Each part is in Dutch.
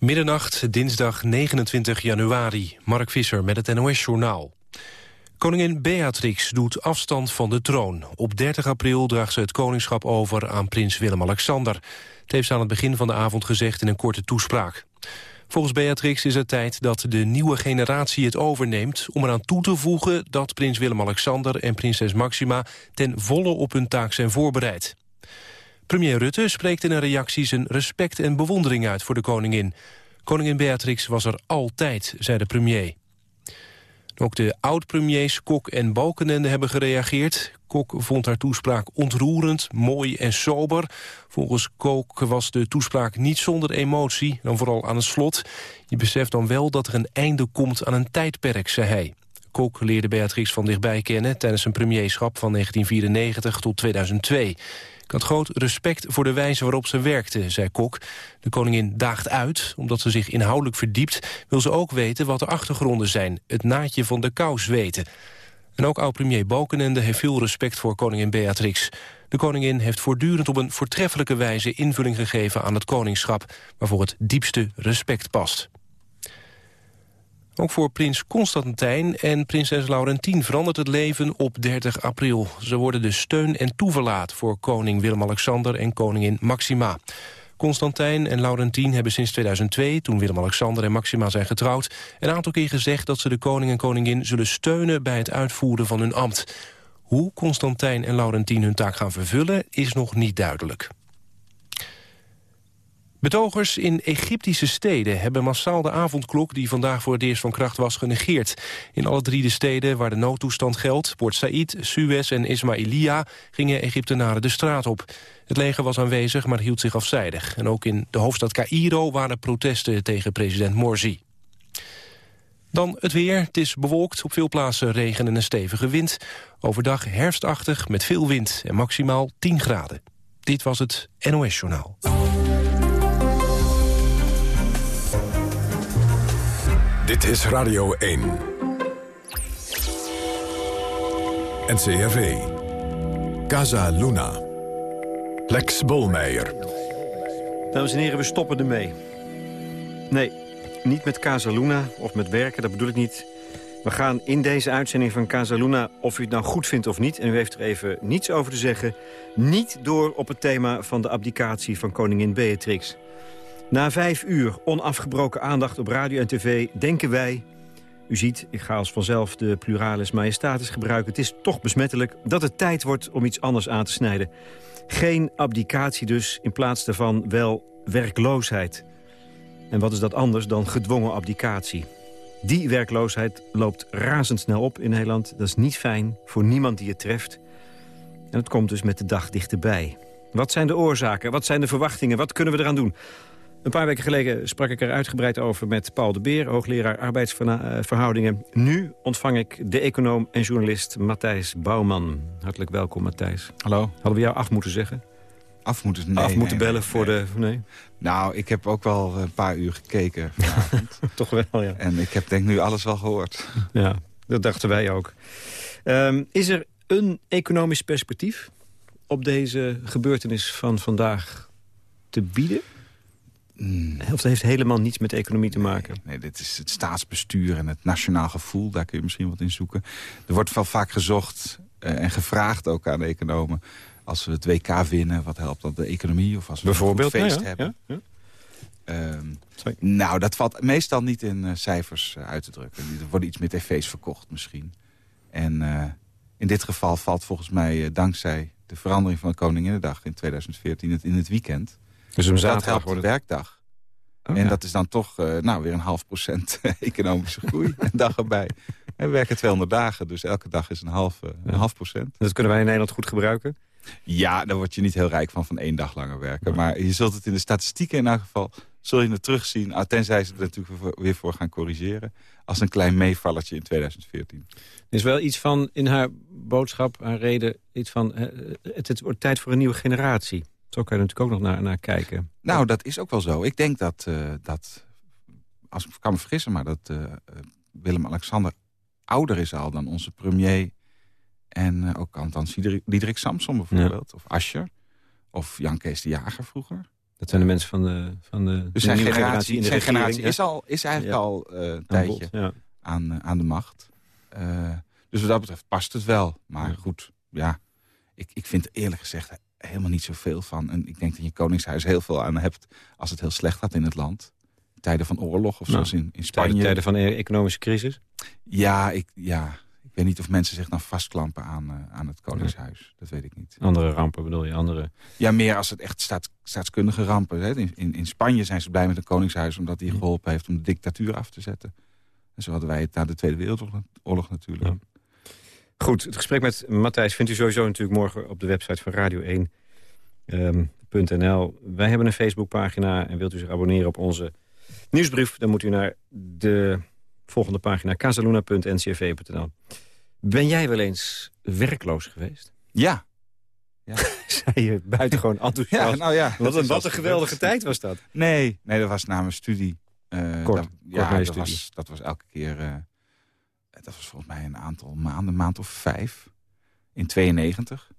Middernacht, dinsdag 29 januari. Mark Visser met het NOS-journaal. Koningin Beatrix doet afstand van de troon. Op 30 april draagt ze het koningschap over aan prins Willem-Alexander. Het heeft ze aan het begin van de avond gezegd in een korte toespraak. Volgens Beatrix is het tijd dat de nieuwe generatie het overneemt... om eraan toe te voegen dat prins Willem-Alexander en prinses Maxima... ten volle op hun taak zijn voorbereid. Premier Rutte spreekt in een reactie zijn respect en bewondering uit voor de koningin. Koningin Beatrix was er altijd, zei de premier. Ook de oud-premiers Kok en Balkenende hebben gereageerd. Kok vond haar toespraak ontroerend, mooi en sober. Volgens Kok was de toespraak niet zonder emotie, dan vooral aan het slot. Je beseft dan wel dat er een einde komt aan een tijdperk, zei hij. Kok leerde Beatrix van dichtbij kennen tijdens zijn premierschap van 1994 tot 2002. Ik had groot respect voor de wijze waarop ze werkte, zei Kok. De koningin daagt uit, omdat ze zich inhoudelijk verdiept... wil ze ook weten wat de achtergronden zijn, het naadje van de kous weten. En ook oud-premier Balkenende heeft veel respect voor koningin Beatrix. De koningin heeft voortdurend op een voortreffelijke wijze invulling gegeven aan het koningschap... waarvoor het diepste respect past. Ook voor prins Constantijn en prinses Laurentien verandert het leven op 30 april. Ze worden de steun en toeverlaat voor koning Willem-Alexander en koningin Maxima. Constantijn en Laurentien hebben sinds 2002, toen Willem-Alexander en Maxima zijn getrouwd, een aantal keer gezegd dat ze de koning en koningin zullen steunen bij het uitvoeren van hun ambt. Hoe Constantijn en Laurentien hun taak gaan vervullen is nog niet duidelijk. Betogers in Egyptische steden hebben massaal de avondklok... die vandaag voor het eerst van kracht was, genegeerd. In alle drie de steden waar de noodtoestand geldt... Port Said, Suez en Ismailia gingen Egyptenaren de straat op. Het leger was aanwezig, maar hield zich afzijdig. En ook in de hoofdstad Cairo waren protesten tegen president Morsi. Dan het weer. Het is bewolkt, op veel plaatsen regen en een stevige wind. Overdag herfstachtig met veel wind en maximaal 10 graden. Dit was het NOS Journaal. Dit is Radio 1. NCRV. Casa Luna. Lex Bolmeijer. Dames en heren, we stoppen ermee. Nee, niet met Casa Luna of met werken, dat bedoel ik niet. We gaan in deze uitzending van Casa Luna, of u het nou goed vindt of niet... en u heeft er even niets over te zeggen... niet door op het thema van de abdicatie van koningin Beatrix... Na vijf uur onafgebroken aandacht op radio en tv denken wij... U ziet, ik ga als vanzelf de pluralis majestatis gebruiken. Het is toch besmettelijk dat het tijd wordt om iets anders aan te snijden. Geen abdicatie dus, in plaats daarvan wel werkloosheid. En wat is dat anders dan gedwongen abdicatie? Die werkloosheid loopt razendsnel op in Nederland. Dat is niet fijn voor niemand die het treft. En het komt dus met de dag dichterbij. Wat zijn de oorzaken? Wat zijn de verwachtingen? Wat kunnen we eraan doen? Een paar weken geleden sprak ik er uitgebreid over met Paul de Beer... hoogleraar arbeidsverhoudingen. Nu ontvang ik de econoom en journalist Matthijs Bouwman. Hartelijk welkom, Matthijs. Hallo. Hadden we jou af moeten zeggen? Af moeten, nee, af moeten nee, bellen voor de... Nee? Nou, ik heb ook wel een paar uur gekeken Toch wel, ja. En ik heb denk nu alles wel gehoord. Ja, dat dachten wij ook. Um, is er een economisch perspectief op deze gebeurtenis van vandaag te bieden? Of dat heeft helemaal niets met economie te maken? Nee, dit is het staatsbestuur en het nationaal gevoel. Daar kun je misschien wat in zoeken. Er wordt wel vaak gezocht uh, en gevraagd ook aan de economen... als we het WK winnen, wat helpt dat de economie? Of als we Bijvoorbeeld, een feest ja, hebben. Ja, ja. Um, nou, dat valt meestal niet in uh, cijfers uh, uit te drukken. Er worden iets met tv's verkocht misschien. En in dit geval valt volgens mij dankzij de verandering van de Koninginnedag in 2014... het in het weekend... Dus een dat helpt de werkdag. En dat is dan toch uh, nou, weer een half procent economische groei. een dag erbij. En we werken 200 dagen, dus elke dag is een half, uh, een half procent. Dat kunnen wij in Nederland goed gebruiken? Ja, daar word je niet heel rijk van, van één dag langer werken. Maar je zult het in de statistieken in elk geval... zul je het terugzien, ah, tenzij ze er natuurlijk weer voor gaan corrigeren... als een klein meevallertje in 2014. Er is wel iets van in haar boodschap, haar reden... iets van, uh, het, het wordt tijd voor een nieuwe generatie. Zo kan je natuurlijk ook nog naar, naar kijken. Nou, dat is ook wel zo. Ik denk dat, uh, dat als ik kan me vergissen... maar dat uh, Willem-Alexander ouder is al dan onze premier... en uh, ook althans Diederik Samson bijvoorbeeld. Ja. Of Ascher. Of Jan Kees de Jager vroeger. Dat zijn de mensen van de, van de, dus zijn generatie, in de zijn generatie is, al, is eigenlijk al een tijdje ja. aan, aan de macht. Dus wat dat betreft past het wel. Maar goed, ja, ik, ik vind eerlijk gezegd helemaal niet zoveel van. En ik denk dat je koningshuis heel veel aan hebt als het heel slecht gaat in het land. Tijden van oorlog of nou, zoals in, in Spanje. Tijden van e- economische crisis? Ja, ik, ja, ik weet niet of mensen zich dan vastklampen aan, uh, aan het koningshuis. Dat weet ik niet. Andere rampen bedoel je? Andere... Ja, meer als het echt staats, staatskundige rampen. Hè. In, in, in, Spanje zijn ze blij met het koningshuis... omdat hij geholpen heeft om de dictatuur af te zetten. En zo hadden wij het na de Tweede Wereldoorlog natuurlijk. Ja. Goed, het gesprek met Matthijs vindt u sowieso natuurlijk morgen op de website van Radio 1. Um, Wij hebben een Facebookpagina en wilt u zich abonneren op onze nieuwsbrief... dan moet u naar de volgende pagina casaluna.ncv.nl. Ben jij wel eens werkloos geweest? Ja. ja. Zei je buitengewoon enthousiast. Ja, nou ja. Wat een, wat een geweldige tijd was dat. Nee, nee dat was na mijn studie. Uh, kort, dat, ja, dat was, dat was elke keer... Uh, dat was volgens mij een aantal maanden, een maand of vijf. In 92.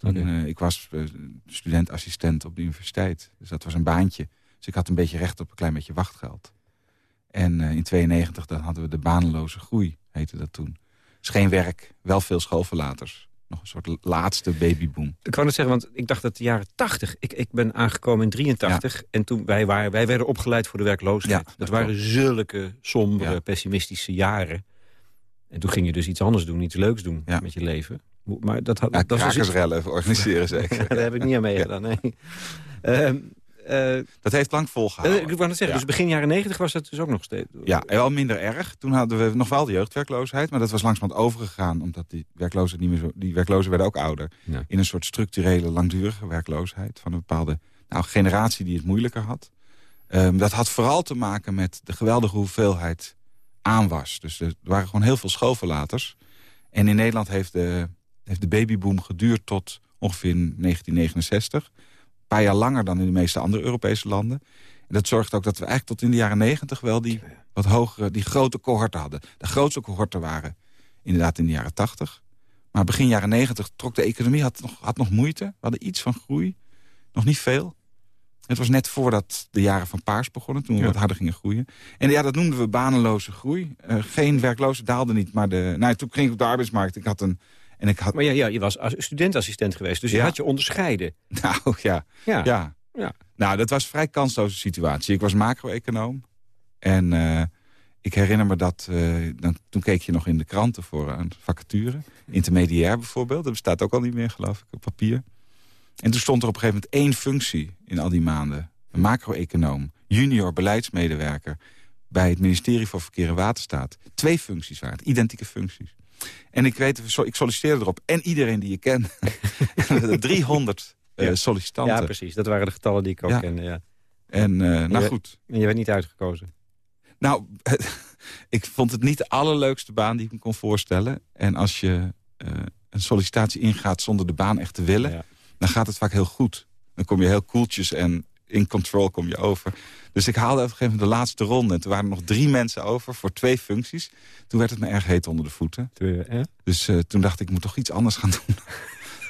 Okay. En, uh, ik was uh, studentassistent op de universiteit. Dus dat was een baantje. Dus ik had een beetje recht op een klein beetje wachtgeld. En uh, in 92 dan hadden we de banenloze groei, heette dat toen. Dus geen werk, wel veel schoolverlaters. Nog een soort laatste babyboom. Ik wou net zeggen, want ik dacht dat de jaren 80... Ik, ik ben aangekomen in 83 en toen wij, waren, wij werden opgeleid voor de werkloosheid. Ja, dat, dat waren zulke sombere, ja. pessimistische jaren. En toen ging je dus iets anders doen, iets leuks doen met je leven. Maar dat had, ja, dat krakersrellen iets... organiseren zeker. Daar heb ik niet aan meegedaan, nee. Um, uh, dat heeft lang volgehouden. Uh, ik wou net zeggen, dus begin jaren negentig was dat dus ook nog steeds... Ja, wel minder erg. Toen hadden we nog wel de jeugdwerkloosheid, maar dat was langzamerhand overgegaan... omdat die werklozen, niet meer zo, die werklozen werden ook ouder. Ja. In een soort structurele, langdurige werkloosheid... van een bepaalde nou, generatie die het moeilijker had. Um, dat had vooral te maken met de geweldige hoeveelheid aanwas. Dus er waren gewoon heel veel schoolverlaters. En in Nederland heeft de, heeft de babyboom geduurd tot ongeveer 1969. Een paar jaar langer dan in de meeste andere Europese landen. En dat zorgt ook dat we eigenlijk tot in de jaren 90 wel die wat hogere, die grote cohorten hadden. De grootste cohorten waren inderdaad in de jaren 80. Maar begin jaren 90 trok de economie, had nog, had nog moeite. We hadden iets van groei, nog niet veel. Het was net voordat de jaren van Paars begonnen, toen we ja. wat harder gingen groeien. En ja, dat noemden we banenloze groei. Uh, geen werklozen daalde niet, maar de, nou, toen ging ik op de arbeidsmarkt. Ik had een, en ik had... Maar ja, ja, je was studentassistent geweest, dus je had je onderscheiden. Nou ja. Ja. ja. ja. Nou, dat was een vrij kansloze situatie. Ik was macro-econoom. En uh, ik herinner me dat, uh, dan, toen keek je nog in de kranten voor een vacature. Intermediair bijvoorbeeld, dat bestaat ook al niet meer, geloof ik, op papier. En toen stond er op een gegeven moment één functie in al die maanden. Een macro-econoom, junior beleidsmedewerker... bij het ministerie voor Verkeer en Waterstaat. Twee functies waren het, identieke functies. En ik weet, ik solliciteerde erop. En iedereen die je kent. 300 uh, sollicitanten. Ja, precies. Dat waren de getallen die ik ook ja. kende. Ja. En uh, nou goed. En je werd niet uitgekozen? Nou, ik vond het niet de allerleukste baan die ik me kon voorstellen. En als je uh, een sollicitatie ingaat zonder de baan echt te willen... Ja dan gaat het vaak heel goed. Dan kom je heel koeltjes en in control kom je over. Dus ik haalde op een gegeven moment de laatste ronde. En toen waren er nog drie mensen over voor twee functies. Toen werd het me erg heet onder de voeten. Eh, dus uh, toen dacht ik, ik moet toch iets anders gaan doen.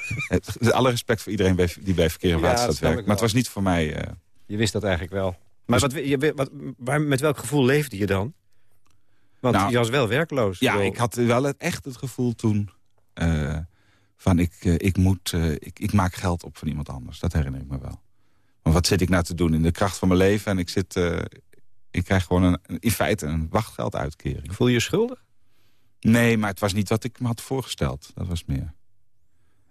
Alle respect voor iedereen bij, die bij Verkeer en werkt. Maar het was niet voor mij... Uh... Je wist dat eigenlijk wel. Maar dus... wat, je, wat, waar, met welk gevoel leefde je dan? Want nou, je was wel werkloos. Ja, ik had wel het, echt het gevoel toen... Uh, van ik, uh, ik, moet, uh, ik, ik maak geld op van iemand anders. Dat herinner ik me wel. Maar wat zit ik nou te doen in de kracht van mijn leven? En ik, zit, uh, ik krijg gewoon een, in feite een wachtgelduitkering. Voel je je schuldig? Nee, maar het was niet wat ik me had voorgesteld. Dat was meer.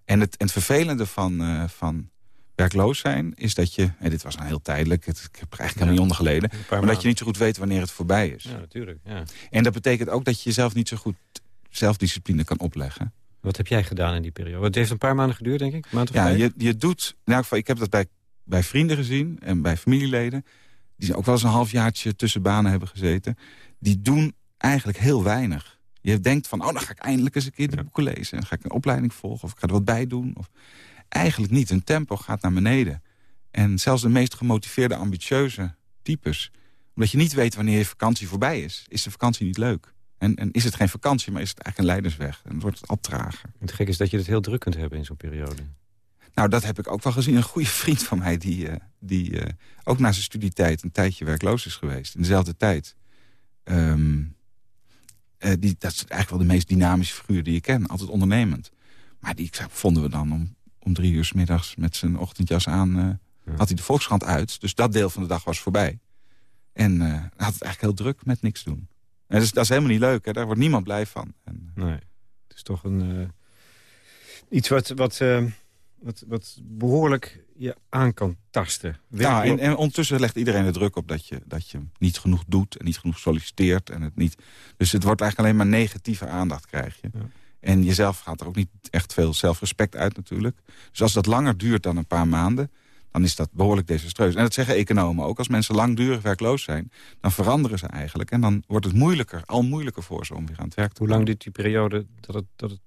En het, en het vervelende van, van werkloos zijn is dat je... en dit was een heel tijdelijk, het, ik heb er eigenlijk helemaal niet onder geleden... maar maanden. dat je niet zo goed weet wanneer het voorbij is. Ja, natuurlijk. Ja. En dat betekent ook dat je jezelf niet zo goed zelfdiscipline kan opleggen. Wat heb jij gedaan in die periode? Het heeft een paar maanden geduurd, denk ik? Maand of ja, je, je doet... In elk geval, ik heb dat bij, bij vrienden gezien en bij familieleden... die ook wel eens een halfjaartje tussen banen hebben gezeten. Die doen eigenlijk heel weinig. Je denkt van, oh, dan ga ik eindelijk eens een keer de boeken lezen. En ga ik een opleiding volgen of ik ga er wat bij doen. Of... Eigenlijk niet. Hun tempo gaat naar beneden. En zelfs de meest gemotiveerde, ambitieuze types... omdat je niet weet wanneer je vakantie voorbij is... is de vakantie niet leuk. En, en, is het geen vakantie, maar is het eigenlijk een leidersweg. En wordt het al trager. Het gek is dat je het heel druk kunt hebben in zo'n periode. Nou, dat heb ik ook wel gezien. Een goede vriend van mij die, die ook na zijn studietijd... een tijdje werkloos is geweest. In dezelfde tijd. Ehm, die, dat is eigenlijk wel de meest dynamische figuur die je ken. Altijd ondernemend. Maar die vonden we dan om, om drie uur s middags met zijn ochtendjas aan... had hij de Volkskrant uit. Dus dat deel van de dag was voorbij. En had het eigenlijk heel druk met niks doen. En dat, is, dat is helemaal niet leuk, hè? daar wordt niemand blij van. En, nee, het is toch een, uh, iets wat, wat, uh, wat, wat behoorlijk je aan kan tasten. Ja, en, en, ondertussen legt iedereen de druk op dat je, dat je niet genoeg doet... en niet genoeg solliciteert. En het niet, dus het wordt eigenlijk alleen maar negatieve aandacht krijg je. Ja. En jezelf gaat er ook niet echt veel zelfrespect uit natuurlijk. Dus als dat langer duurt dan een paar maanden dan is dat behoorlijk desastreus. En dat zeggen economen ook. Als mensen langdurig werkloos zijn, dan veranderen ze eigenlijk. En dan wordt het moeilijker, al moeilijker voor ze om weer aan het werk te Hoe lang duurt die periode dat het, dat het,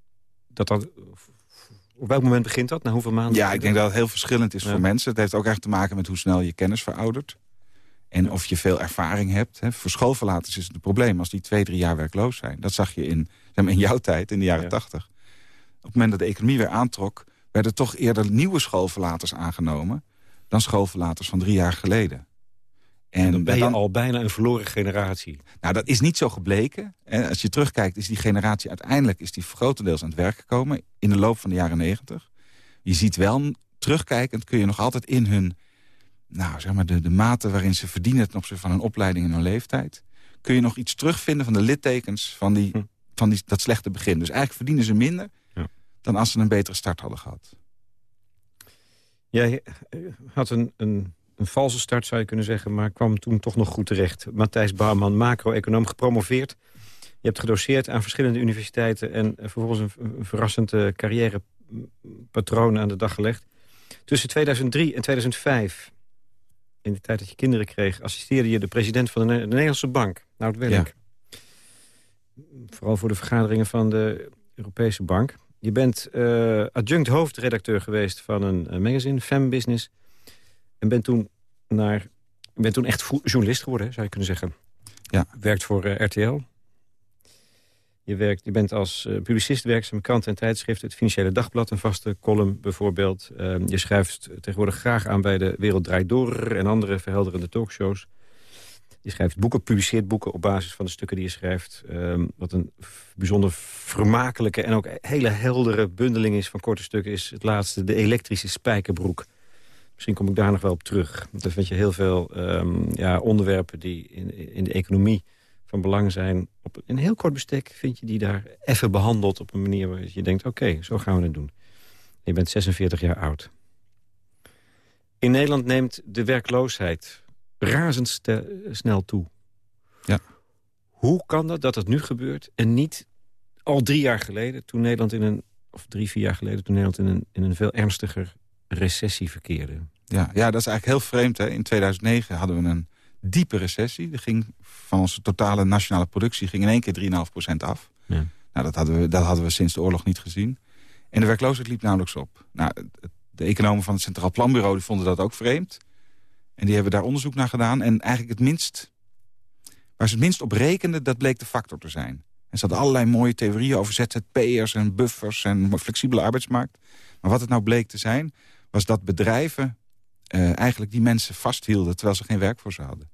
dat dat, op welk moment begint dat? Na hoeveel maanden? Ja, ik denk dat het heel verschillend is voor mensen. Het heeft ook echt te maken met hoe snel je kennis veroudert. En of je veel ervaring hebt. Hè. Voor schoolverlaters is het een probleem als die twee, drie jaar werkloos zijn. Dat zag je in, in jouw tijd, in de jaren tachtig. Op het moment dat de economie weer aantrok... werden toch eerder nieuwe schoolverlaters aangenomen dan schoolverlaters van drie jaar geleden. En, dan ben je al bijna een verloren generatie. Nou, dat is niet zo gebleken. als je terugkijkt, is die generatie uiteindelijk is die grotendeels aan het werk gekomen... in de loop van de jaren negentig. Je ziet wel, terugkijkend kun je nog altijd in hun... nou, zeg maar, de, de mate waarin ze verdienen... ten opzichte van hun opleiding en hun leeftijd... kun je nog iets terugvinden van de littekens van, die, hm. van die, dat slechte begin. Dus eigenlijk verdienen ze minder... Ja. dan als ze een betere start hadden gehad. Jij had een, een, een, valse start, zou je kunnen zeggen... maar kwam toen toch nog goed terecht. Matthijs Bouwman, macro-econoom, gepromoveerd. Je hebt gedoseerd aan verschillende universiteiten... en vervolgens een, een verrassende carrièrepatroon aan de dag gelegd. Tussen 2003 en 2005, in de tijd dat je kinderen kreeg... assisteerde je de president van de, Nederlandse Bank, Nout Welling. Vooral voor de vergaderingen van de Europese Bank. Je bent uh, adjunct hoofdredacteur geweest van een, magazine, Fem Business. En bent toen, naar, bent toen echt journalist geworden, zou je kunnen zeggen. Ja. Werkt voor uh, eh, RTL. Je, werkt, je bent als uh, publicist werkzaam kranten en tijdschriften. Het Financiële Dagblad, een vaste column bijvoorbeeld. Ehm, je schrijft tegenwoordig graag aan bij de Wereld Draait Door... en andere verhelderende talkshows. Schrijft boeken, publiceert boeken op basis van de stukken die je schrijft. Ehm, wat een bijzonder vermakelijke en ook hele heldere bundeling is van korte stukken... is het laatste, de elektrische spijkerbroek. Misschien kom ik daar nog wel op terug. Want dan vind je heel veel um, ja, onderwerpen die in, in de economie van belang zijn. Op een heel kort bestek vind je die daar even behandeld op een manier waar je denkt... oké, zo gaan we het doen. Je bent 46 jaar oud. In Nederland neemt de werkloosheid razendsnel toe. Ja. Hoe kan dat dat het nu gebeurt en niet al drie jaar geleden... toen Nederland in een, of drie, vier jaar geleden... toen Nederland in een, in een veel ernstiger recessie verkeerde? Ja, ja, dat is eigenlijk heel vreemd. Hè? In 2009 hadden we een diepe recessie. Er ging van onze totale nationale productie ging in één keer 3,5% af. Ja. Nou, dat, hadden we, dat hadden we sinds de oorlog niet gezien. En de werkloosheid liep nauwelijks op. Nou, de economen van het Centraal Planbureau die vonden dat ook vreemd. En die hebben daar onderzoek naar gedaan. En eigenlijk het minst, waar ze het minst op rekenden, dat bleek de factor te zijn. En ze hadden allerlei mooie theorieën over ZZP'ers en buffers en flexibele arbeidsmarkt. Maar wat het nou bleek te zijn, was dat bedrijven uh, eigenlijk die mensen vasthielden... terwijl ze geen werk voor ze hadden.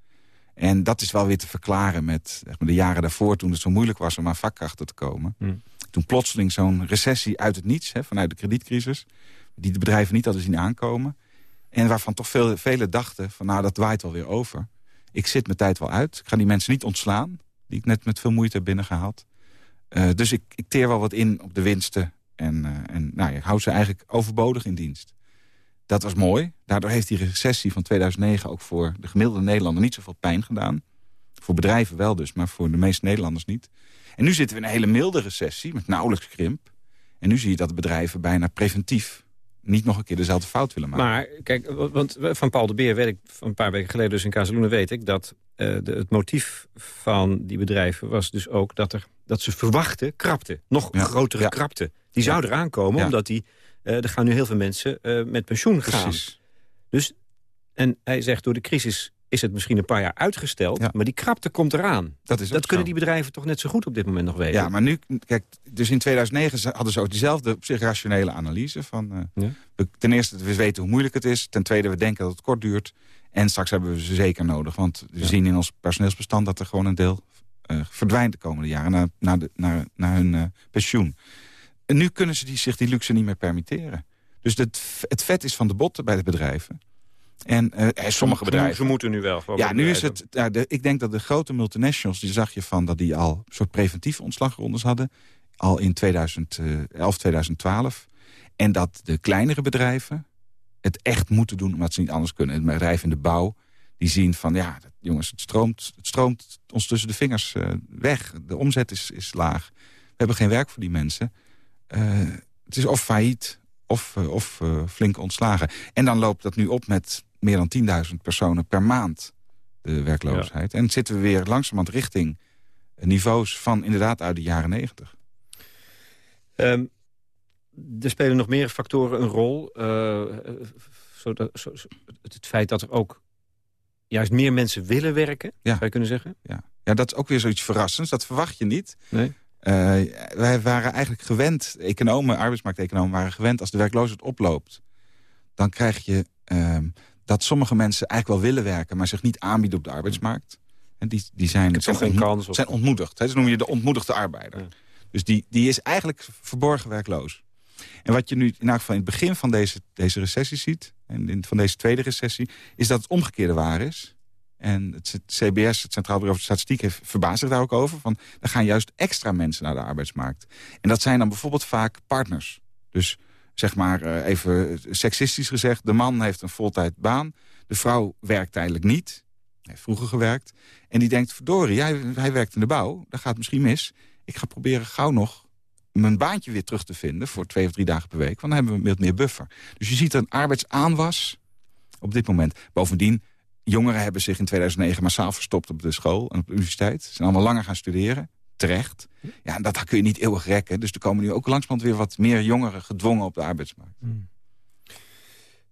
En dat is wel weer te verklaren met zeg maar, de jaren daarvoor... toen het zo moeilijk was om aan vakkrachten te komen. Hmm. Toen plotseling zo'n recessie uit het niets, hè, vanuit de kredietcrisis... die de bedrijven niet hadden zien aankomen... En waarvan toch veel, velen dachten van nou dat waait wel weer over. Ik zit mijn tijd wel uit. Ik ga die mensen niet ontslaan. Die ik net met veel moeite heb binnengehaald. Uh, dus ik, ik, teer wel wat in op de winsten. En, uh, en nou, ik hou ze eigenlijk overbodig in dienst. Dat was mooi. Daardoor heeft die recessie van 2009 ook voor de gemiddelde Nederlander niet zoveel pijn gedaan. Voor bedrijven wel dus, maar voor de meeste Nederlanders niet. En nu zitten we in een hele milde recessie met nauwelijks krimp. En nu zie je dat bedrijven bijna preventief niet nog een keer dezelfde fout willen maken. Maar kijk, want van Paul de Beer weet ik van een paar weken geleden dus in Kazeloenen weet ik dat uh, de, het motief van die bedrijven was dus ook dat, er, dat ze verwachten krapte. Nog grotere krapte. Die zou eraan komen omdat die, uh, er gaan nu heel veel mensen uh, met pensioen gaan. Precies. Dus, en hij zegt door de crisis is het misschien een paar jaar uitgesteld. Maar die krapte komt eraan. Dat, is dat kunnen die bedrijven toch net zo goed op dit moment nog weten. Ja, maar nu, kijk, dus in 2009 hadden ze ook diezelfde op zich rationele analyse. Van, uh, we, ten eerste, we weten hoe moeilijk het is. Ten tweede, we denken dat het kort duurt. En straks hebben we ze zeker nodig. Want we zien in ons personeelsbestand dat er gewoon een deel uh, verdwijnt de komende jaren naar, naar, de, naar, naar hun uh, pensioen. En nu kunnen ze die, zich die luxe niet meer permitteren. Dus het, het vet is van de botten bij de bedrijven. En uh, sommige bedrijven... Ze moeten nu wel. Ja, nu is het... De, ik denk dat de grote multinationals, die zag je van... dat die al soort preventieve ontslagrondes hadden. Al in 2011, 2012. En dat de kleinere bedrijven het echt moeten doen... omdat ze niet anders kunnen. Het bedrijf in de bouw, die zien van... ja, jongens, het stroomt, het stroomt ons tussen de vingers uh, weg. De omzet is, is laag. We hebben geen werk voor die mensen. Het is of failliet of, uh, of flink ontslagen. En dan loopt dat nu op met meer dan 10.000 personen per maand de werkloosheid. En zitten we weer langzamerhand richting niveaus van inderdaad uit de jaren 90. Um, er spelen nog meer factoren een rol. Uh, zodat, zo, het feit dat er ook juist meer mensen willen werken, ja. zou je kunnen zeggen? Ja. ja, dat is ook weer zoiets verrassends. Dat verwacht je niet. Nee. Uh, wij waren eigenlijk gewend, economen, arbeidsmarkteconomen waren gewend... als de werkloosheid oploopt, dan krijg je uh, dat sommige mensen eigenlijk wel willen werken... maar zich niet aanbieden op de arbeidsmarkt. En die, die zijn, zijn, geen kans, zijn ontmoedigd. Hè? Ze noemen je de ontmoedigde arbeider. Dus die, die is eigenlijk verborgen werkloos. En wat je nu in elk geval in het begin van deze, deze recessie ziet... en in, van deze tweede recessie, is dat het omgekeerde waar is. En het CBS, het Centraal Bureau voor Statistiek, heeft verbaasd zich daar ook over. Van, er gaan juist extra mensen naar de arbeidsmarkt. En dat zijn dan bijvoorbeeld vaak partners. Dus zeg maar uh, even seksistisch gezegd... de man heeft een voltijd baan, de vrouw werkt tijdelijk niet. heeft vroeger gewerkt. En die denkt, verdorie, hij, hij werkt in de bouw, dat gaat misschien mis. Ik ga proberen gauw nog mijn baantje weer terug te vinden... voor twee of drie dagen per week, want dan hebben we meer buffer. Dus je ziet een arbeidsaanwas op dit moment. Bovendien, jongeren hebben zich in 2009 massaal verstopt op de school en op de universiteit. Ze zijn allemaal langer gaan studeren, terecht. Ja, en dat kun je niet eeuwig rekken. Dus er komen nu ook langzamerhand weer wat meer jongeren gedwongen op de arbeidsmarkt. Hmm.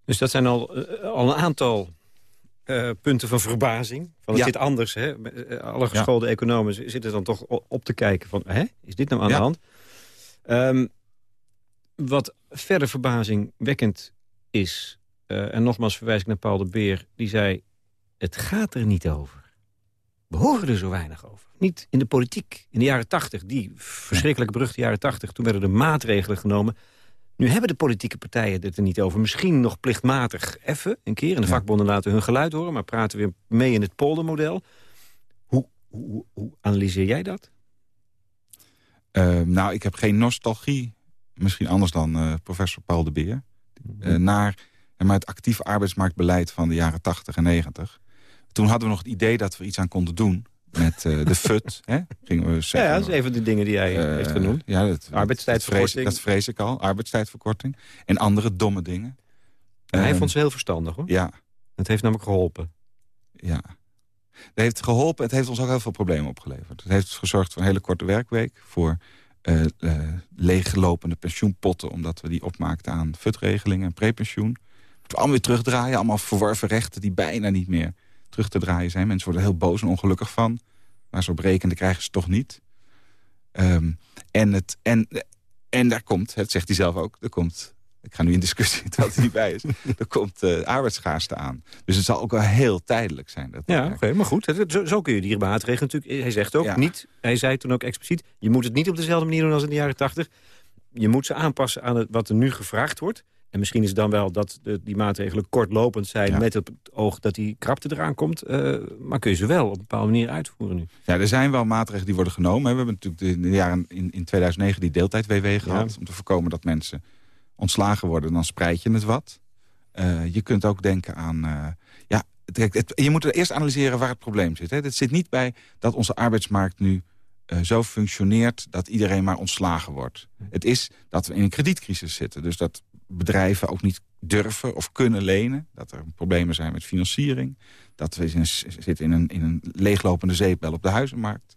Dus dat zijn al, uh, al een aantal uh, punten van verbazing. Van het zit anders. Hè? Eh, alle geschoolde economen zitten dan toch op te kijken van... Hè? is dit nou aan de hand? Um, wat verder verbazingwekkend is... Uh, en nogmaals verwijs ik naar Paul de Beer... die zei, het gaat er niet over. We horen er zo weinig over. Niet in de politiek. In de jaren tachtig, die verschrikkelijke beruchte jaren tachtig... toen werden er maatregelen genomen. Nu hebben de politieke partijen het er niet over. Misschien nog plichtmatig even, een keer. En de vakbonden laten hun geluid horen... maar praten weer mee in het poldermodel. Hoe, hoe, hoe analyseer jij dat? Uh, nou, ik heb geen nostalgie, misschien anders dan uh, professor Paul de Beer... Uh, naar, naar het actieve arbeidsmarktbeleid van de jaren 80 en 90. Toen hadden we nog het idee dat we iets aan konden doen met de FUT. hè? Gingen we zeggen, ja, dat is even de dingen die jij heeft genoemd. Ja, dat, arbeidstijdverkorting. Dat vrees, ik al, arbeidstijdverkorting. En andere domme dingen. hij vond ze heel verstandig, hoor. Ja. Het heeft namelijk geholpen. Ja. Het heeft geholpen. Het heeft ons ook heel veel problemen opgeleverd. Het heeft gezorgd voor een hele korte werkweek. Voor uh, leeglopende pensioenpotten. Omdat we die opmaakten aan futregelingen en prepensioen. Allemaal weer terugdraaien. Allemaal verworven rechten die bijna niet meer terug te draaien zijn. Mensen worden heel boos en ongelukkig van. Maar zo berekende krijgen ze toch niet. Um, en, het, en, en daar komt, het zegt hij zelf ook... er komt ik ga nu in discussie terwijl hij niet bij is. er komt uh, arbeidsschaarste aan. Dus het zal ook wel heel tijdelijk zijn. Dat ja, oké, maar goed. Zo, zo, kun je die maatregelen natuurlijk... Hij zegt ook niet, hij zei toen ook expliciet... je moet het niet op dezelfde manier doen als in de jaren tachtig. Je moet ze aanpassen aan het, wat er nu gevraagd wordt. En misschien is het dan wel dat de, die maatregelen kortlopend zijn... met het oog dat die krapte eraan komt. Uh, maar kun je ze wel op een bepaalde manier uitvoeren nu? Ja, er zijn wel maatregelen die worden genomen. We hebben natuurlijk in de jaren in, in 2009 die deeltijd-WW gehad... om te voorkomen dat mensen ontslagen worden, dan spreid je het wat. Uh, je kunt ook denken aan... Uh, ja, het, het, je moet eerst analyseren waar het probleem zit. Hè. Het zit niet bij dat onze arbeidsmarkt nu zo functioneert... dat iedereen maar ontslagen wordt. Het is dat we in een kredietcrisis zitten. Dus dat bedrijven ook niet durven of kunnen lenen. Dat er problemen zijn met financiering. Dat we zitten in een, in een leeglopende zeepbel op de huizenmarkt.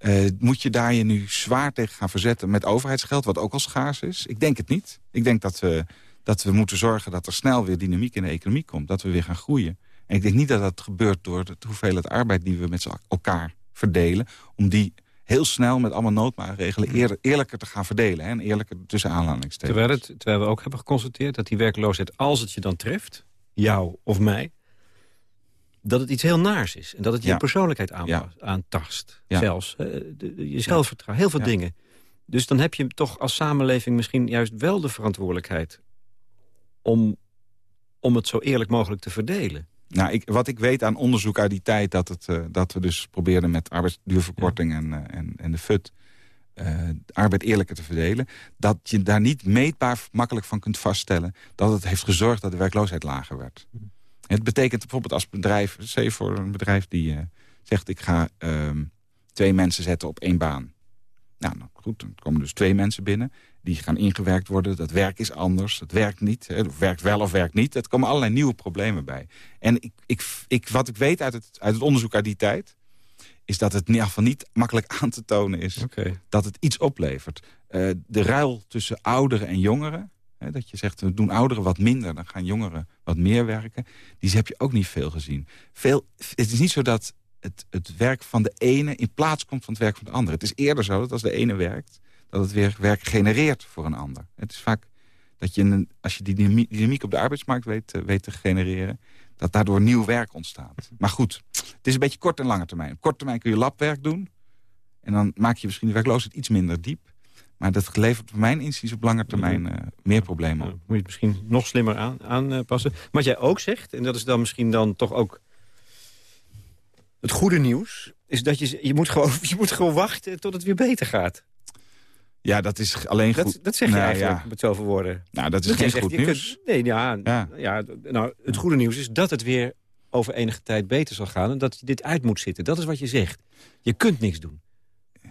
Uh, moet je daar je nu zwaar tegen gaan verzetten met overheidsgeld... wat ook al schaars is? Ik denk het niet. Ik denk dat we, dat we moeten zorgen dat er snel weer dynamiek in de economie komt. Dat we weer gaan groeien. En ik denk niet dat dat gebeurt door de hoeveelheid arbeid die we met elkaar verdelen... om die heel snel met allemaal noodmaatregelen eerder, eerlijker te gaan verdelen. Hè, en eerlijker tussen aanhalingstekens. Terwijl, het, terwijl we ook hebben geconstateerd dat die werkloosheid, als het je dan treft... jou of mij, dat het iets heel naars is. En dat het je persoonlijkheid aantast. Zelfs. Je zelfvertrouwen, heel veel dingen. Dus dan heb je toch als samenleving misschien juist wel de verantwoordelijkheid... om, om het zo eerlijk mogelijk te verdelen. Nou, ik, wat ik weet aan onderzoek uit die tijd... dat, het, uh, dat we dus probeerden met arbeidsduurverkorting en, uh, en, en de FUT... Uh, arbeid eerlijker te verdelen... dat je daar niet meetbaar makkelijk van kunt vaststellen... dat het heeft gezorgd dat de werkloosheid lager werd. Hm. Het betekent bijvoorbeeld als bedrijf... zeg voor een bedrijf die zegt... ik ga um, twee mensen zetten op één baan. Nou, nou, goed, dan komen dus twee mensen binnen. Die gaan ingewerkt worden. Dat werk is anders. Het werkt niet. Het werkt wel of werkt niet. Er komen allerlei nieuwe problemen bij. En ik, ik, ik, wat ik weet uit het, uit het onderzoek uit die tijd... is dat het in ieder geval niet makkelijk aan te tonen is... dat het iets oplevert. Uh, de ruil tussen ouderen en jongeren... Hè, dat je zegt, we doen ouderen wat minder... dan gaan jongeren wat meer werken... die heb je ook niet veel gezien. Veel, het is niet zo dat het, het werk van de ene in plaats komt van het werk van de andere. Het is eerder zo dat als de ene werkt, dat het weer werk genereert voor een ander. Het is vaak dat je, als je die dynamiek op de arbeidsmarkt weet, uh, weet te genereren... dat daardoor nieuw werk ontstaat. Maar goed, het is een beetje kort en lange termijn. Op korte termijn kun je labwerk doen... en dan maak je misschien de werkloosheid iets minder diep. Maar dat levert voor mijn inziens op lange termijn uh, meer problemen op. moet je het misschien nog slimmer aanpassen. Aan, uh, Wat jij ook zegt, en dat is dan misschien dan toch ook het goede nieuws is dat je, je, moet gewoon, je moet gewoon wachten tot het weer beter gaat. Ja, dat is alleen goed. Dat, zeg je nou, eigenlijk ja. met zoveel woorden. Nou, dat is geen goed nieuws. nee, ja, ja. nou, het goede nieuws is dat het weer over enige tijd beter zal gaan... en dat je dit uit moet zitten. Dat is wat je zegt. Je kunt niks doen. Ja,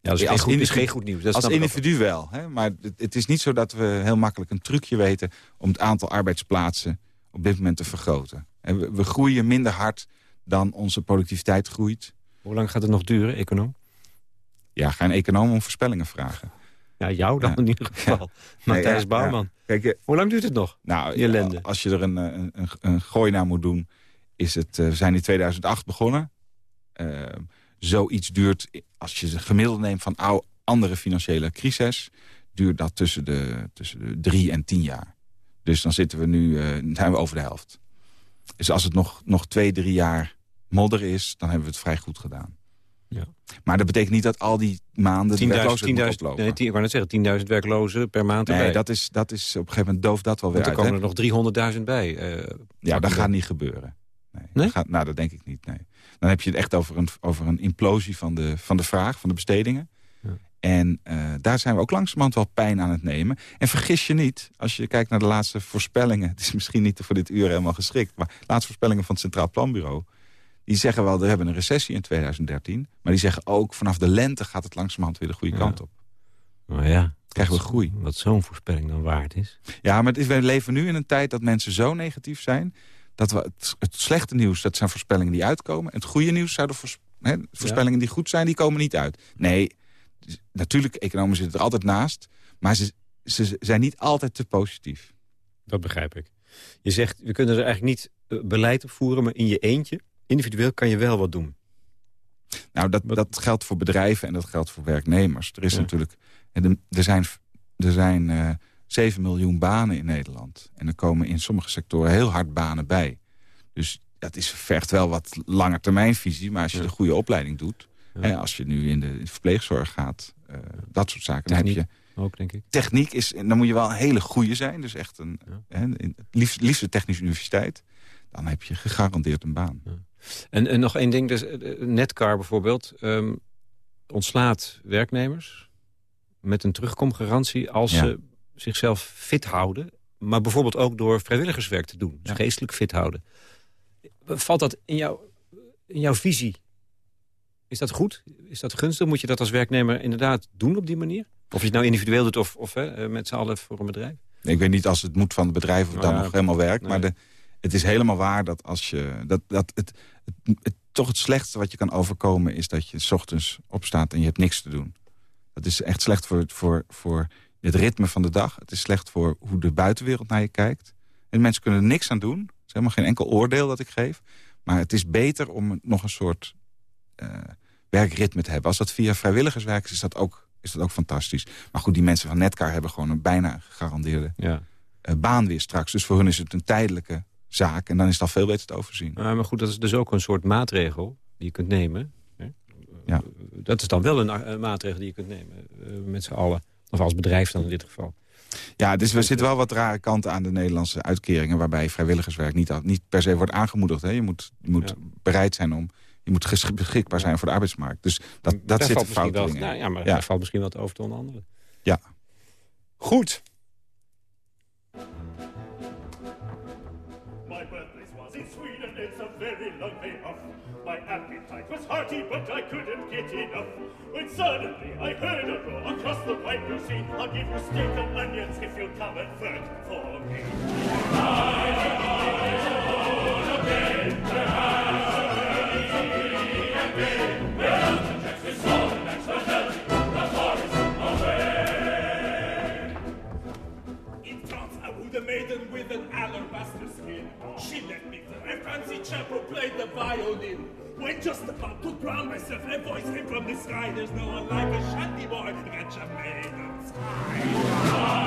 dat is, geen, goed, is geen goed nieuws. Dat als individu wel. Hè? Maar het, het, is niet zo dat we heel makkelijk een trucje weten... om het aantal arbeidsplaatsen op dit moment te vergroten. we, we groeien minder hard dan onze productiviteit groeit. Hoe lang gaat het nog duren, econoom? Ja, ga een econoom om voorspellingen vragen. Ja, jou dan in ieder geval. Ja. Matthijs nee, Bouwman. Kijk, eh, Hoe lang duurt het nog, nou, ellende? Als je er een, een, een, een gooi naar moet doen... Is het, uh, we zijn in 2008 begonnen. Uh, zoiets duurt, als je de gemiddelde neemt van oude, andere financiële crisis... duurt dat tussen de, tussen de drie en tien jaar. Dus dan zitten we nu, uh, zijn we over de helft. Dus als het nog, nog twee, drie jaar modder is, dan hebben we het vrij goed gedaan. Ja. Maar dat betekent niet dat al die maanden 10 werkloosheid 10 nee, ik wou net zeggen, 10.000 werklozen per maand erbij. Nee, dat is, dat is op een gegeven moment doof dat wel weer Want er komen er nog 300.000 bij. Uh, ja, dat gaat niet gebeuren. Nee, nee? Dat gaat, nou, dat denk ik niet, nee. Dan heb je het echt over een, over een implosie van de, van de vraag, van de bestedingen. En uh, daar zijn we ook langzamerhand wel pijn aan het nemen. En vergis je niet, als je kijkt naar de laatste voorspellingen... het is misschien niet voor dit uur helemaal geschikt... maar de laatste voorspellingen van het Centraal Planbureau... die zeggen wel, we hebben een recessie in 2013... maar die zeggen ook, vanaf de lente gaat het langzamerhand weer de goede kant op. Nou ja, krijgen we groei. Wat zo'n voorspelling dan waard is. Ja, maar is, we leven nu in een tijd dat mensen zo negatief zijn... dat we het, het slechte nieuws, dat zijn voorspellingen die uitkomen... en het goede nieuws zouden voorspellingen die goed zijn, die komen niet uit. Nee, natuurlijk, economen zitten er altijd naast. Maar ze, ze zijn niet altijd te positief. Dat begrijp ik. Je zegt, we kunnen er eigenlijk niet eh, beleid op voeren... maar in je eentje, individueel, kan je wel wat doen. Nou, dat, dat geldt voor bedrijven en dat geldt voor werknemers. Er is natuurlijk... Er zijn, er zijn uh, eh, 7 miljoen banen in Nederland. En er komen in sommige sectoren heel hard banen bij. Dus dat is, vergt wel wat langetermijnvisie. Maar als je de goede opleiding doet... als je nu in de, verpleegzorg gaat, uh, dat soort zaken. dan heb je, ook, denk ik. Techniek is, dan moet je wel een hele goede zijn. Dus echt een, ja. liefst, liefst technische universiteit. Dan heb je gegarandeerd een baan. Ja. En, en nog één ding, dus, eh, Netcar bijvoorbeeld um, ontslaat werknemers met een terugkomgarantie als ze zichzelf fit houden. Maar bijvoorbeeld ook door vrijwilligerswerk te doen. Dus geestelijk fit houden. Valt dat in, jou, in jouw visie is dat goed? Is dat gunstig? Moet je dat als werknemer inderdaad doen op die manier? Of je het nou individueel doet of, of hè, eh, met z'n allen voor een bedrijf? ik weet niet als het moet van het bedrijf of dan nog helemaal werkt. Maar de, het is helemaal waar dat als je... Dat, dat het, het, toch het slechtste wat je kan overkomen is dat je s ochtends opstaat en je hebt niks te doen. Dat is echt slecht voor, voor, voor het ritme van de dag. Het is slecht voor hoe de buitenwereld naar je kijkt. En mensen kunnen er niks aan doen. Ze helemaal geen enkel oordeel dat ik geef. Maar het is beter om nog een soort uh, werkritme te hebben. Als dat via vrijwilligerswerk is, is dat, ook, is dat ook fantastisch. Maar goed, die mensen van Netcar hebben gewoon een bijna gegarandeerde ja. uh, baan weer straks. Dus voor hun is het een tijdelijke zaak. En dan is het al veel beter te overzien. maar goed, dat is dus ook een soort maatregel die je kunt nemen. Hè? Ja. Dat is dan wel een, een maatregel die je kunt nemen uh, met z'n allen. Of als bedrijf dan in dit geval. Ja, dus er zitten wel wat rare kanten aan de Nederlandse uitkeringen... waarbij vrijwilligerswerk niet, niet per se wordt aangemoedigd. Hè. Je moet, je moet bereid zijn om... Je moet beschikbaar zijn voor de arbeidsmarkt. Dus dat, dat zit fout wel, nou, ja, maar ja. daar valt misschien wat over te onderhandelen. Ja. Goed. Hearty, but I couldn't get enough. When suddenly I heard a roar across the wide blue sea. I'll give you steak and onions if you'll come and work for me. the maiden with an alabaster skin. She left me for a fancy chap who played the violin. When just about to drown myself, a voice came from the sky. There's no one like a shanty boy that Jamaican sky.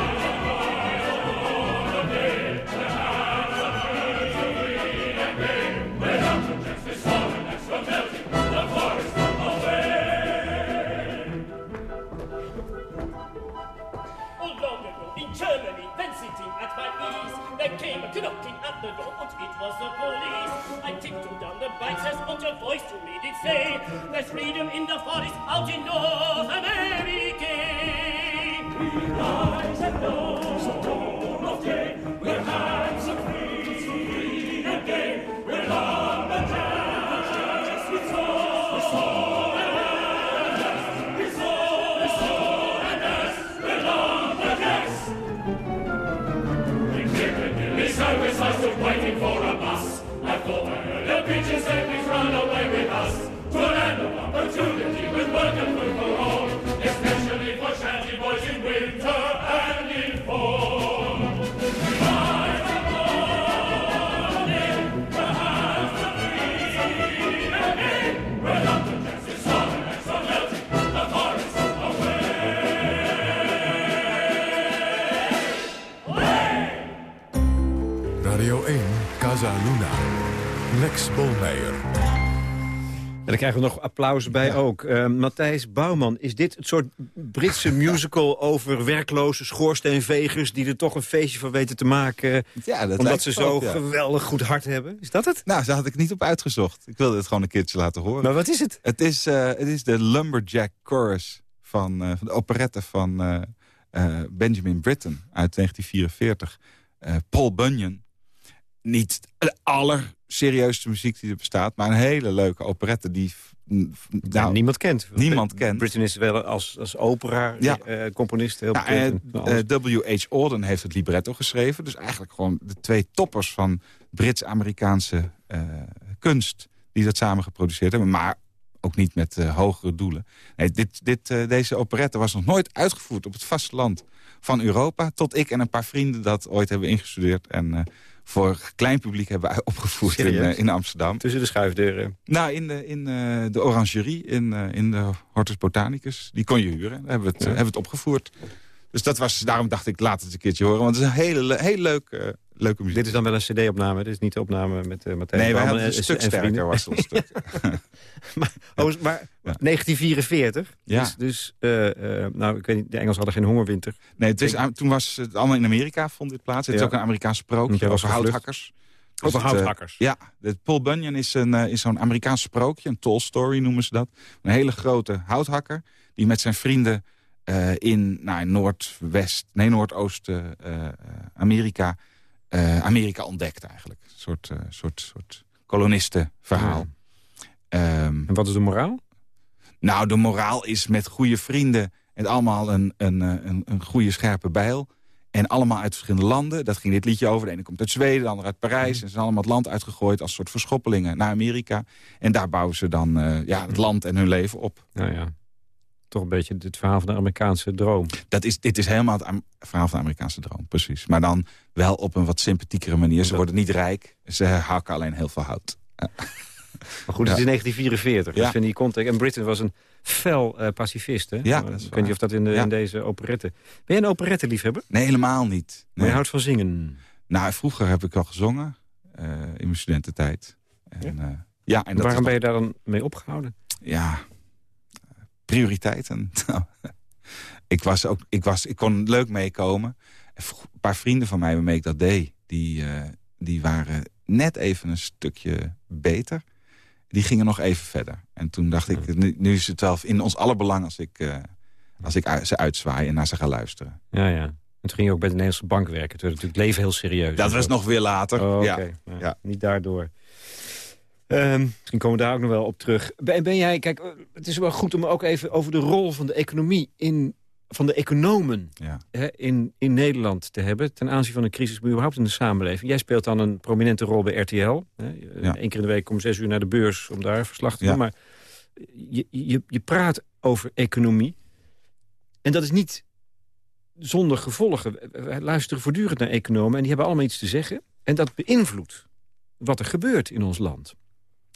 Daar krijgen we nog applaus bij ook. Uh, Matthijs Bouwman, is dit het soort Britse musical over werkloze schoorsteenvegers... die er toch een feestje van weten te maken... Ja, dat omdat ze zo geweldig goed hart hebben? Is dat het? Nou, daar had ik niet op uitgezocht. Ik wilde het gewoon een keertje laten horen. Maar wat is het? Het is, uh, het is de Lumberjack Chorus van, uh, van de operette van Benjamin Britten uit 1944. Paul Bunyan niet de allerserieuste muziek die er bestaat... maar een hele leuke operette die nou, niemand kent. Niemand kent. Britain is wel als, als opera-componist ja. uh, heel bekend. W.H. Auden heeft het libretto geschreven. Dus eigenlijk gewoon de twee toppers van Brits-Amerikaanse uh, kunst... die dat samen geproduceerd hebben. Maar ook niet met uh, hogere doelen. Nee, dit, dit, deze operette was nog nooit uitgevoerd op het vasteland van Europa... tot ik en een paar vrienden dat ooit hebben ingestudeerd... en voor klein publiek hebben wij opgevoerd in, uh, in, Amsterdam. Tussen de schuifdeuren? Nou, in de, in, uh, de orangerie, in, uh, in de Hortus Botanicus. Die kon je huren. Daar hebben we het, hebben we het opgevoerd. Dus dat was, daarom dacht ik, laat het een keertje horen. Want het is een hele, hele leuke, leuke muziek. Dit is dan wel een cd-opname? Dit is niet de opname met uh, Matthijs Nee, wij hadden een stuk sterker was ons stuk. maar, oh, maar ja. 1944? Ja. Dus, dus uh, uh, nou, ik weet niet, de Engels hadden geen hongerwinter. Nee, het is, toen was het allemaal in Amerika, vond dit plaats. Het is ook een Amerikaans sprookje over houthakkers. Dus over houthakkers? ja, de Paul Bunyan is, een, is zo'n Amerikaans sprookje, een tall story noemen ze dat. Een hele grote houthakker die met zijn vrienden uh, in nou, Noordwest, nee, Noordoosten uh, Amerika, ontdekt eigenlijk. Een soort, soort, soort kolonistenverhaal. Ja. Um, en wat is de moraal? Nou, de moraal is met goede vrienden en allemaal een, een, een, een goede scherpe bijl. En allemaal uit verschillende landen. Dat ging dit liedje over. De ene komt uit Zweden, de andere uit Parijs. En ze zijn allemaal het land uitgegooid als soort verschoppelingen naar Amerika. En daar bouwen ze dan ja, het land en hun leven op. Ja, ja. Toch een beetje het verhaal van de Amerikaanse droom. Dat is, dit is helemaal het verhaal van de Amerikaanse droom, precies. Maar dan wel op een wat sympathiekere manier. Ze worden niet rijk, ze hakken alleen heel veel hout. Ja. Maar goed, het is 1944, ja. dus in die context. En Britain was een fel uh, pacifist, hè? Ja, ik weet niet of dat in, de, in deze operette... Ben je een operette-liefhebber? Nee, helemaal niet. Nee. Maar je houdt van zingen? Nou, vroeger heb ik al gezongen, uh, in mijn studententijd. En, ja? Uh, ja, en waarom ben je daar dan mee opgehouden? Ja, prioriteiten. ik, was ook, ik, was, ik kon leuk meekomen. Een paar vrienden van mij waarmee ik dat deed... die, die waren net even een stukje beter die gingen nog even verder. En toen dacht ik, nu, nu is het wel in ons allerbelang als ik, uh, als ik ze uitzwaai en naar ze ga luisteren. Ja, ja. En toen ging je ook bij de Nederlandse bank werken. Toen werd natuurlijk het leven heel serieus. Dat was nog weer later. Oh, ja. Nou, ja. Niet daardoor. Um, misschien komen we daar ook nog wel op terug. Ben, ben, jij, kijk, het is wel goed om ook even over de rol van de economie in van de economen ja. hè, in, in Nederland te hebben... ten aanzien van een crisis, maar überhaupt in de samenleving. Jij speelt dan een prominente rol bij RTL. Hè. Ja. Eén keer in de week om zes uur naar de beurs om daar verslag te doen. Maar je, je, je praat over economie. En dat is niet zonder gevolgen. We luisteren voortdurend naar economen en die hebben allemaal iets te zeggen. En dat beïnvloedt wat er gebeurt in ons land.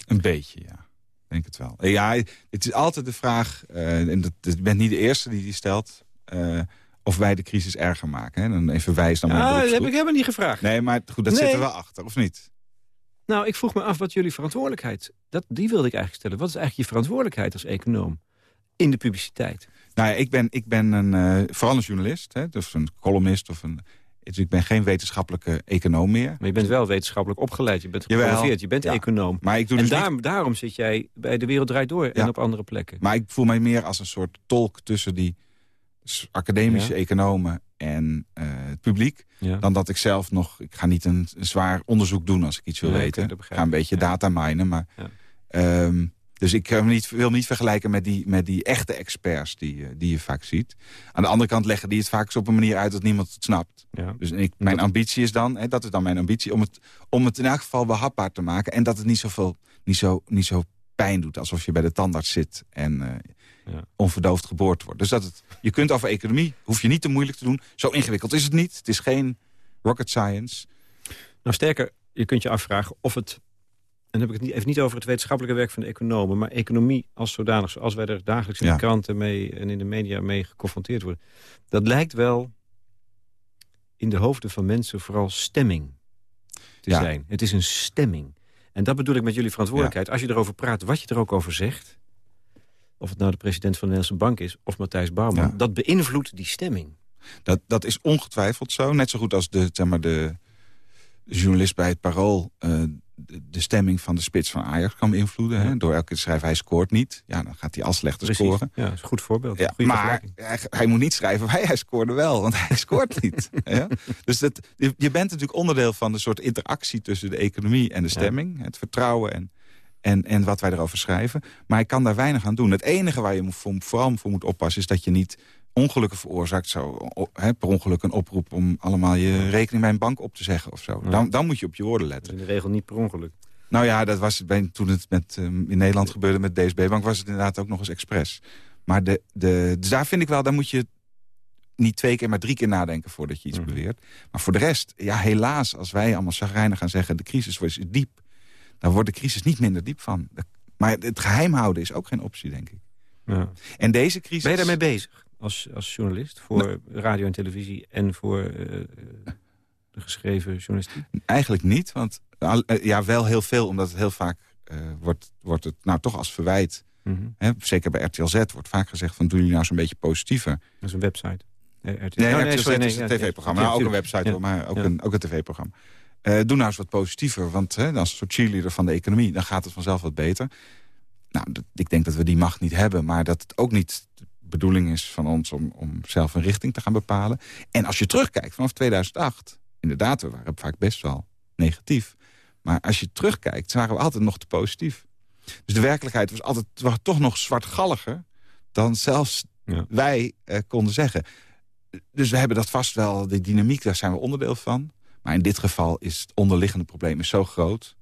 Een beetje, ja denk het wel. Ja, het is altijd de vraag, uh, en dat, je bent niet de eerste die die stelt... Uh, of wij de crisis erger maken. Hè? Dan even wijs naar mijn ah, dat heb ik helemaal niet gevraagd. Nee, maar goed, dat nee. zit er wel achter, of niet? Nou, ik vroeg me af wat jullie verantwoordelijkheid... Dat, die wilde ik eigenlijk stellen. Wat is eigenlijk je verantwoordelijkheid als econoom in de publiciteit? Nou ja, ik ben, ik ben een, uh, vooral een journalist, hè, dus een columnist of een dus ik ben geen wetenschappelijke econoom meer. Maar je bent wel wetenschappelijk opgeleid. Je bent gepromoveerd. Je bent econoom. Maar ik doe en dus daar, niet... daarom zit jij bij De Wereld Draait Door en op andere plekken. Maar ik voel mij meer als een soort tolk tussen die academische economen en uh, het publiek. Dan dat ik zelf nog... Ik ga niet een, een zwaar onderzoek doen als ik iets wil weten. Ik ga een beetje data minen, maar... Um, dus ik wil niet, wil niet vergelijken met die, met die echte experts die, die je vaak ziet. Aan de andere kant leggen die het vaak op een manier uit dat niemand het snapt. Ja. Dus ik, mijn ambitie is dan, hè, dat is dan mijn ambitie, om het, om het in elk geval behapbaar te maken. En dat het niet, zoveel, niet, zo, niet zo pijn doet alsof je bij de tandarts zit en uh, ja. onverdoofd geboord wordt. Dus dat het, je kunt over economie, hoef je niet te moeilijk te doen. Zo ingewikkeld is het niet. Het is geen rocket science. Nou sterker, je kunt je afvragen of het en dan heb ik het niet, even niet over het wetenschappelijke werk van de economen... maar economie als zodanig, zoals wij er dagelijks in de kranten mee... en in de media mee geconfronteerd worden... dat lijkt wel in de hoofden van mensen vooral stemming te ja. zijn. Het is een stemming. En dat bedoel ik met jullie verantwoordelijkheid. Ja. Als je erover praat, wat je er ook over zegt... of het nou de president van de Nederlandse Bank is... of Matthijs Bouwman, dat beïnvloedt die stemming. Dat, dat is ongetwijfeld zo. Net zo goed als de, zeg maar, de journalist bij het Parool... Uh, de stemming van de spits van Ajax kan beïnvloeden. Ja. Hè? Door elke keer te schrijven, hij scoort niet. Ja, dan gaat hij al slechter Precies. scoren. Ja, dat is een goed voorbeeld. Ja, maar hij, hij, moet niet schrijven, hij, hij scoorde wel. Want hij scoort niet. ja? Dus dat, je, je bent natuurlijk onderdeel van de soort interactie... tussen de economie en de stemming. Het vertrouwen en, en, en wat wij erover schrijven. Maar hij kan daar weinig aan doen. Het enige waar je voor, vooral voor moet oppassen... is dat je niet ongelukken veroorzaakt. Zo, hè, per ongeluk een oproep om allemaal je rekening bij een bank op te zeggen of zo. Ja. Dan, dan moet je op je woorden letten. in de regel niet per ongeluk. Nou ja, dat was bij, toen het met, um, in Nederland gebeurde met DSB-bank... was het inderdaad ook nog eens expres. Maar de, de, dus daar vind ik wel, daar moet je niet twee keer, maar drie keer nadenken voordat je iets Mhm. mm. beweert. Maar voor de rest, ja, helaas, als wij allemaal chagrijnig gaan zeggen... de crisis is diep, dan wordt de crisis niet minder diep van. Maar het geheim houden is ook geen optie, denk ik. Ja. En deze crisis... Ben je daarmee bezig? Als, als journalist voor radio en televisie en voor uh, de geschreven journalistiek? Eigenlijk niet, want uh, ja, wel heel veel, omdat het heel vaak uh, wordt, wordt het nou toch als verwijt. Mm -hmm. hè, zeker bij RTL Z wordt vaak gezegd van doen jullie nou zo'n beetje positiever. Dat is een website. Nee, RTL, nee, oh, nee, nee, is een tv-programma. Ja, nou, ook een website, ja. maar ook, ja. een, ook een tv-programma. Uh, doe nou eens wat positiever, want hè, als een soort cheerleader van de economie... dan gaat het vanzelf wat beter. Nou, dat, ik denk dat we die macht niet hebben, maar dat het ook niet bedoeling is van ons om, om zelf een richting te gaan bepalen. En als je terugkijkt vanaf 2008, inderdaad, we waren vaak best wel negatief. Maar als je terugkijkt, waren we altijd nog te positief. Dus de werkelijkheid was altijd was toch nog zwartgalliger dan zelfs ja. wij uh, konden zeggen. Dus we hebben dat vast wel, de dynamiek, daar zijn we onderdeel van. Maar in dit geval is het onderliggende probleem is zo groot...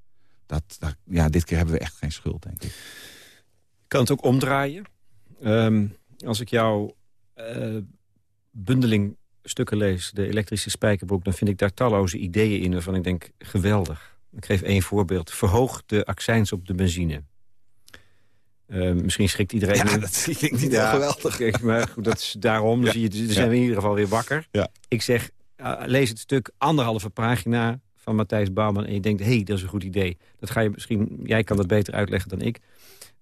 dat, dat ja, dit keer hebben we echt geen schuld, denk ik. Kan het ook omdraaien? Um, als ik jouw uh, bundeling stukken lees, de elektrische spijkerbroek... dan vind ik daar talloze ideeën in waarvan ik denk, geweldig. Ik geef één voorbeeld. Verhoog de accijns op de benzine. Uh, misschien schrikt iedereen... Ja, dat klinkt niet ja, heel geweldig. maar goed, dat is daarom. Dus ja. je, zijn we in ieder geval weer wakker. Ik zeg, uh, lees het stuk anderhalve pagina van Matthijs Bouwman... en je denkt, hé, hey, dat is een goed idee. Dat ga je misschien, jij kan dat beter uitleggen dan ik.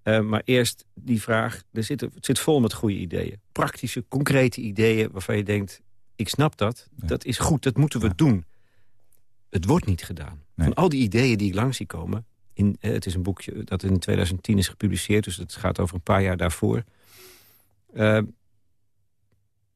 Uh, maar eerst die vraag, er zit, het zit vol met goede ideeën. Praktische, concrete ideeën waarvan je denkt... ik snap dat, dat is goed, dat moeten we doen. Het wordt niet gedaan. Van al die ideeën die ik langs zie komen... In, het is een boekje dat in 2010 is gepubliceerd... dus het gaat over een paar jaar daarvoor. Uh,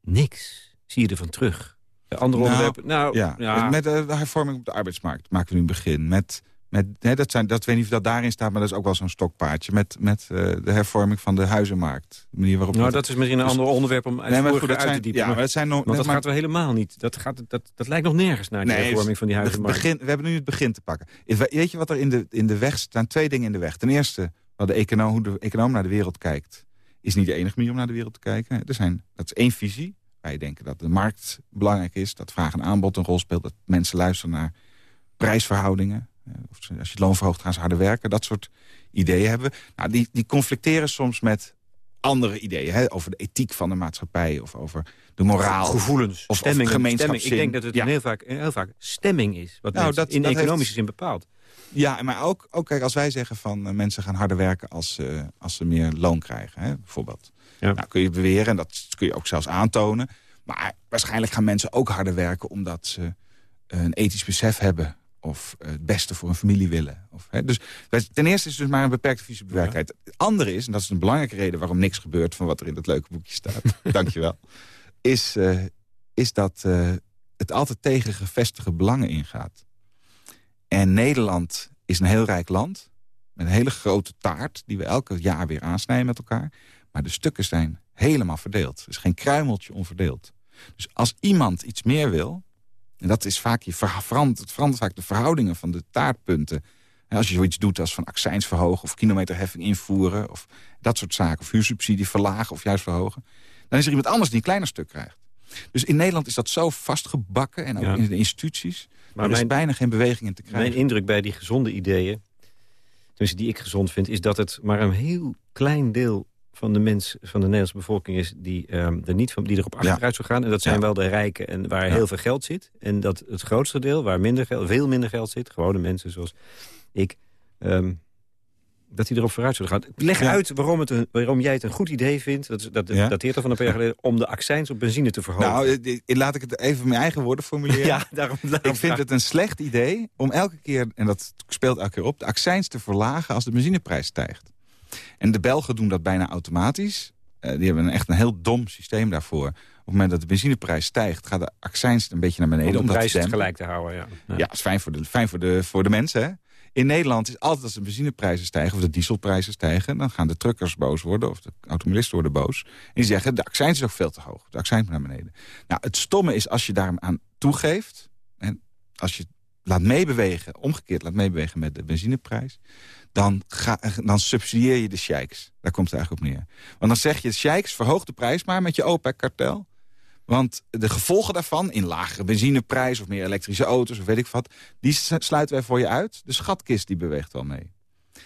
niks zie je ervan terug. Andere nou, onderwerpen... Nou, ja, ja. Met de hervorming op de arbeidsmarkt maken we nu een begin. Met met, hè, dat, zijn, dat weet niet of dat daarin staat, maar dat is ook wel zo'n stokpaardje. Met, met uh, de hervorming van de huizenmarkt. De manier waarop nou, dat is misschien een dus, ander onderwerp om nee, maar goed, uit zijn, te diepen. Ja, maar dat zijn nog, want dat maar, gaat we helemaal niet. Dat, gaat, dat, dat lijkt nog nergens naar de hervorming van die huizenmarkt. Begin, we hebben nu het begin te pakken. Weet je wat er in de, in de weg staan? Twee dingen in de weg. Ten eerste, wat de econoom, hoe de econoom naar de wereld kijkt... is niet de enige manier om naar de wereld te kijken. Er zijn, dat is één visie. Wij denken dat de markt belangrijk is. Dat vraag en aanbod een rol speelt. Dat mensen luisteren naar prijsverhoudingen. Of als je het loon verhoogt, gaan ze harder werken. Dat soort ideeën hebben we. Nou, die, die conflicteren soms met andere ideeën. Hè, over de ethiek van de maatschappij. Of over de moraal. Gevoelens. Of, stemming, stemming. Ik denk dat het heel, vaak, heel vaak stemming is. Wat nou, dat, in dat economische zin bepaalt. Ja, maar ook, ook kijk, als wij zeggen van uh, mensen gaan harder werken als, uh, als ze meer loon krijgen, hè, bijvoorbeeld. Ja. Nou, kun je beweren, en dat kun je ook zelfs aantonen. Maar waarschijnlijk gaan mensen ook harder werken omdat ze een ethisch besef hebben of het beste voor een familie willen. Of, hè. Dus ten eerste is het dus maar een beperkte fysieke bewerkelijkheid. Het andere is, en dat is een belangrijke reden waarom niks gebeurt... van wat er in dat leuke boekje staat, dankjewel... is, uh, is dat uh, het altijd tegen gevestigde belangen ingaat. En Nederland is een heel rijk land... met een hele grote taart die we elke jaar weer aansnijden met elkaar. Maar de stukken zijn helemaal verdeeld. Er is geen kruimeltje onverdeeld. Dus als iemand iets meer wil, en dat is vaak, je verandert, het verandert vaak de verhoudingen van de taartpunten. En als je zoiets doet als van accijns verhogen... of kilometerheffing invoeren, of dat soort zaken... of huursubsidie verlagen of juist verhogen... dan is er iemand anders die een kleiner stuk krijgt. Dus in Nederland is dat zo vastgebakken, en ook in de instituties... Maar er is bijna geen beweging in te krijgen. Mijn indruk bij die gezonde ideeën... tenminste die ik gezond vind... is dat het maar een heel klein deel van de mens, van de Nederlandse bevolking is die, um, er niet van, die erop achteruit zou gaan. En dat zijn wel de rijken en waar heel veel geld zit. En dat het grootste deel, waar minder geld, veel minder geld zit, gewone mensen zoals ik, um, dat die erop vooruit zullen gaan. Leg uit waarom, het een, waarom jij het een goed idee vindt, dat, dat dateert er van een paar jaar geleden, om de accijns op benzine te verhogen. Nou, eh, laat ik het even mijn eigen woorden formuleren. ja, daarom, ik vind het een slecht idee om elke keer, en dat speelt elke keer op, de accijns te verlagen als de benzineprijs stijgt. En de Belgen doen dat bijna automatisch. Uh, die hebben een, echt een heel dom systeem daarvoor. Op het moment dat de benzineprijs stijgt, gaat de accijns een beetje naar beneden. Om de prijs gelijk te houden, ja. Ja, ja is fijn voor de, fijn voor de, voor de mensen, hè? In Nederland is altijd als de benzineprijzen stijgen... of de dieselprijzen stijgen... dan gaan de truckers boos worden of de automobilisten worden boos. En die zeggen, de accijns is ook veel te hoog. De accijns naar beneden. Nou, het stomme is als je daar aan toegeeft... en als je laat meebewegen, omgekeerd laat meebewegen met de benzineprijs dan, ga, dan subsidieer je de sheiks. Daar komt het eigenlijk op neer. Want dan zeg je, sheiks, verhoog de prijs maar met je OPEC-kartel. Want de gevolgen daarvan, in lagere benzineprijs of meer elektrische auto's of weet ik wat... die sluiten wij voor je uit. De schatkist die beweegt wel mee.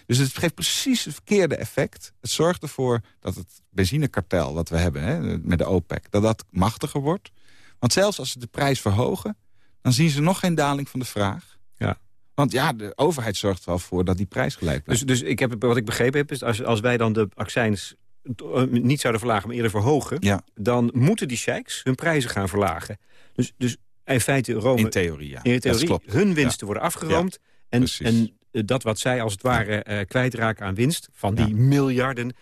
Dus het geeft precies het verkeerde effect. Het zorgt ervoor dat het benzinekartel wat we hebben hè, met de OPEC... dat dat machtiger wordt. Want zelfs als ze de prijs verhogen... dan zien ze nog geen daling van de vraag. Want ja, de overheid zorgt wel voor dat die prijs gelijk blijft. Dus, dus ik heb, wat ik begrepen heb, is als, als wij dan de accijns eh, niet zouden verlagen, maar eerder verhogen... Ja. dan moeten die sheiks hun prijzen gaan verlagen. Dus, dus in feite Rome... In theorie, ja. In theorie, hun winsten worden afgeroomd. en, en dat wat zij als het ware uh, kwijtraken aan winst... van die miljarden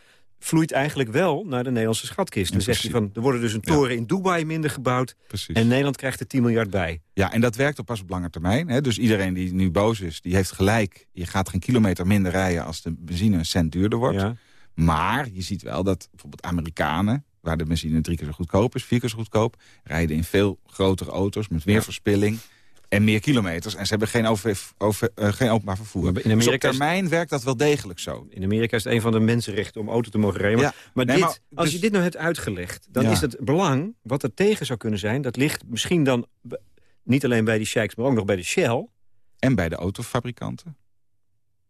vloeit eigenlijk wel naar de Nederlandse schatkist. Dan zeg je van, er worden dus een toren in Dubai minder gebouwd... Precies. en Nederland krijgt er 10 miljard bij. Ja, en dat werkt op pas op lange termijn. Hè? Dus iedereen die nu boos is, die heeft gelijk... je gaat geen kilometer minder rijden als de benzine een cent duurder wordt. Ja. Maar je ziet wel dat bijvoorbeeld Amerikanen... waar de benzine drie keer zo goedkoop is, vier keer zo goedkoop... rijden in veel grotere auto's met meer verspilling... En meer kilometers. En ze hebben geen, over, over, geen openbaar vervoer. in Amerika dus op termijn werkt dat wel degelijk zo. In Amerika is het een van de mensenrechten om auto te mogen rijden. Maar, maar, dit, als dus- je dit nou hebt uitgelegd... dan is het belang, wat er tegen zou kunnen zijn... dat ligt misschien dan niet alleen bij die sheiks... maar ook nog bij de Shell. En bij de autofabrikanten.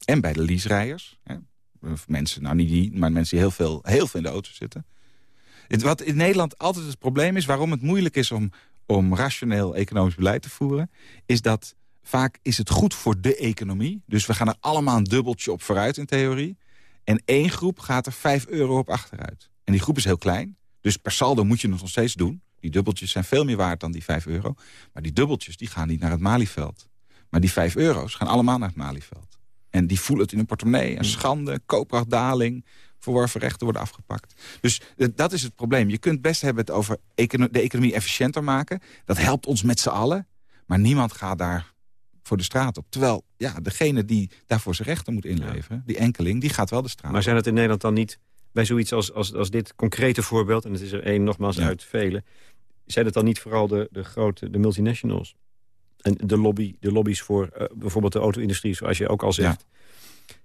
En bij de leaserijders. Mensen, nou niet die, maar mensen die heel veel, heel veel in de auto zitten. Het, wat in Nederland altijd het probleem is... waarom het moeilijk is om, om rationeel economisch beleid te voeren... is dat vaak is het goed voor de economie. Dus we gaan er allemaal een dubbeltje op vooruit in theorie. En één groep gaat er 5 euro op achteruit. En die groep is heel klein. Dus per saldo moet je het nog steeds doen. Die dubbeltjes zijn veel meer waard dan die 5 euro. Maar die dubbeltjes die gaan niet naar het Malieveld. Maar die 5 euro's gaan allemaal naar het Malieveld. En die voelen het in hun portemonnee. Een hmm. schande, koopkrachtdaling, verworven rechten worden afgepakt. Dus eh, dat is het probleem. Je kunt best hebben het over de economie efficiënter maken. Dat helpt ons met z'n allen. Maar niemand gaat daar voor de straat op. Terwijl ja, degene die daarvoor zijn rechten moet inleveren... die enkeling, die gaat wel de straat Maar zijn het in Nederland dan niet bij zoiets als, als, als dit concrete voorbeeld... en het is er één nogmaals uit vele... zijn het dan niet vooral de, de grote de multinationals... en de, lobby, de lobby's voor uh, bijvoorbeeld de auto-industrie, zoals je ook al zegt...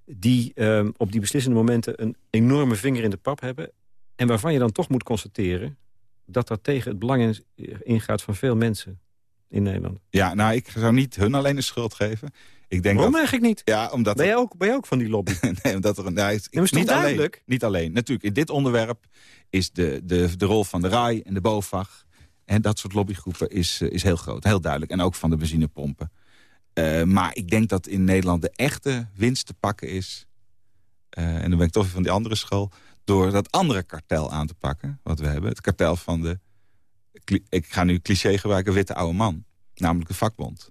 die um, op die beslissende momenten een enorme vinger in de pap hebben... en waarvan je dan toch moet constateren... dat dat tegen het belang ingaat van veel mensen in Nederland. Ja, nou, ik zou niet hun alleen de schuld geven. Ik denk Waarom dat, eigenlijk niet? Ja, omdat ben, jij ook, ben jij ook van die lobby? nee, omdat er een... Nou, is, niet, alleen, niet alleen. Natuurlijk, in dit onderwerp is de, de, de rol van de RAI en de BOVAG... en dat soort lobbygroepen is, eh, is heel groot, heel duidelijk. En ook van de benzinepompen. Uh, maar ik denk dat in Nederland de echte winst te pakken is... Uh, en dan ben ik toch weer van die andere school... door dat andere kartel aan te pakken, wat we hebben. Het kartel van de ik ga nu cliché gebruiken, witte oude man. Namelijk de vakbond.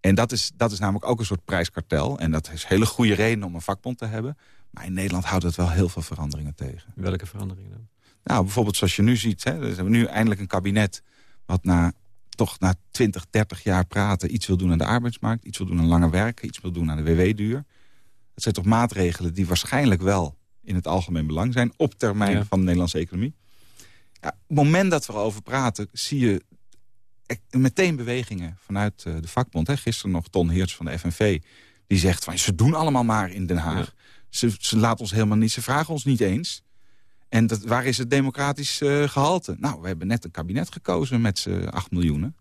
En dat is, dat is namelijk ook een soort prijskartel. En dat is hele goede reden om een vakbond te hebben. Maar in Nederland houdt het wel heel veel veranderingen tegen. Welke veranderingen dan? Nou, bijvoorbeeld zoals je nu ziet. Hè, we hebben nu eindelijk een kabinet... wat na, toch na 20, 30 jaar praten iets wil doen aan de arbeidsmarkt... iets wil doen aan langer werken, iets wil doen aan de WW-duur. Dat zijn toch maatregelen die waarschijnlijk wel in het algemeen belang zijn... op termijn van de Nederlandse economie. Ja, op het moment dat we erover praten, zie je meteen bewegingen vanuit eh, de vakbond. Hè. Gisteren nog Ton Heerts van de FNV. Die zegt van ze doen allemaal maar in Den Haag. Ze, ze laten ons helemaal niet, ze vragen ons niet eens. En dat, waar is het democratisch uh, gehalte? Nou, we hebben net een kabinet gekozen met z'n 8 miljoen.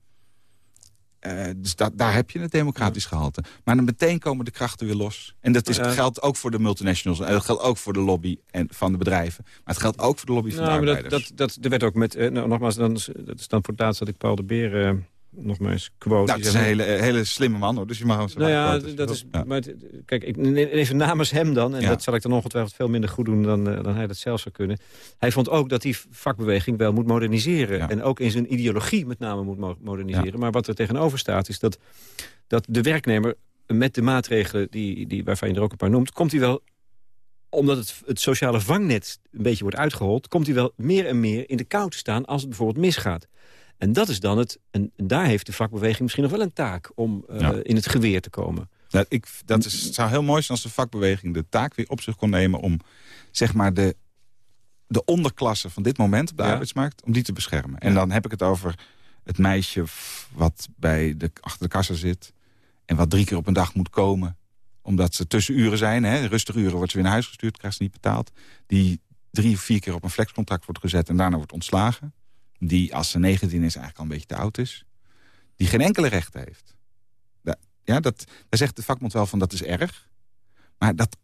Uh, dus daar heb je het democratisch gehalte. Maar dan meteen komen de krachten weer los. En dat is, geldt ook voor de multinationals. En dat geldt ook voor de lobby en, van de bedrijven. Maar het geldt ook voor de lobby van nou, de arbeiders. Dat, dat, dat, er werd ook met... Uh, nogmaals, dan, dat is dan voor het laatst dat ik Paul de Beer... nogmaals quote. Nou, dat is een hele, hele slimme man, hoor. Dus je mag hem Nou ja, dat is... Maar kijk, ik, even namens hem dan. En dat zal ik dan ongetwijfeld veel minder goed doen dan, dan hij dat zelf zou kunnen. Hij vond ook dat die vakbeweging wel moet moderniseren. En ook in zijn ideologie met name moet moderniseren. Maar wat er tegenover staat is dat, dat de werknemer met de maatregelen die, die, waarvan je er ook een paar noemt... komt hij wel omdat het, het sociale vangnet een beetje wordt uitgehold... komt hij wel meer en meer in de kou te staan als het bijvoorbeeld misgaat. En dat is dan het. En daar heeft de vakbeweging misschien nog wel een taak om uh, in het geweer te komen. Ja, ik, dat is, het zou heel mooi zijn als de vakbeweging de taak weer op zich kon nemen om zeg maar de, de onderklasse van dit moment op de arbeidsmarkt, om die te beschermen. En dan heb ik het over het meisje wat bij de, achter de kassa zit en wat drie keer op een dag moet komen omdat ze tussenuren zijn. Hè, rustige uren wordt ze weer naar huis gestuurd, krijgt ze niet betaald. Die drie of vier keer op een flexcontract wordt gezet en daarna wordt ontslagen die als ze 19 is eigenlijk al een beetje te oud is... die geen enkele recht heeft. Ja, dat, daar zegt de vakbond wel van dat is erg. Maar dat,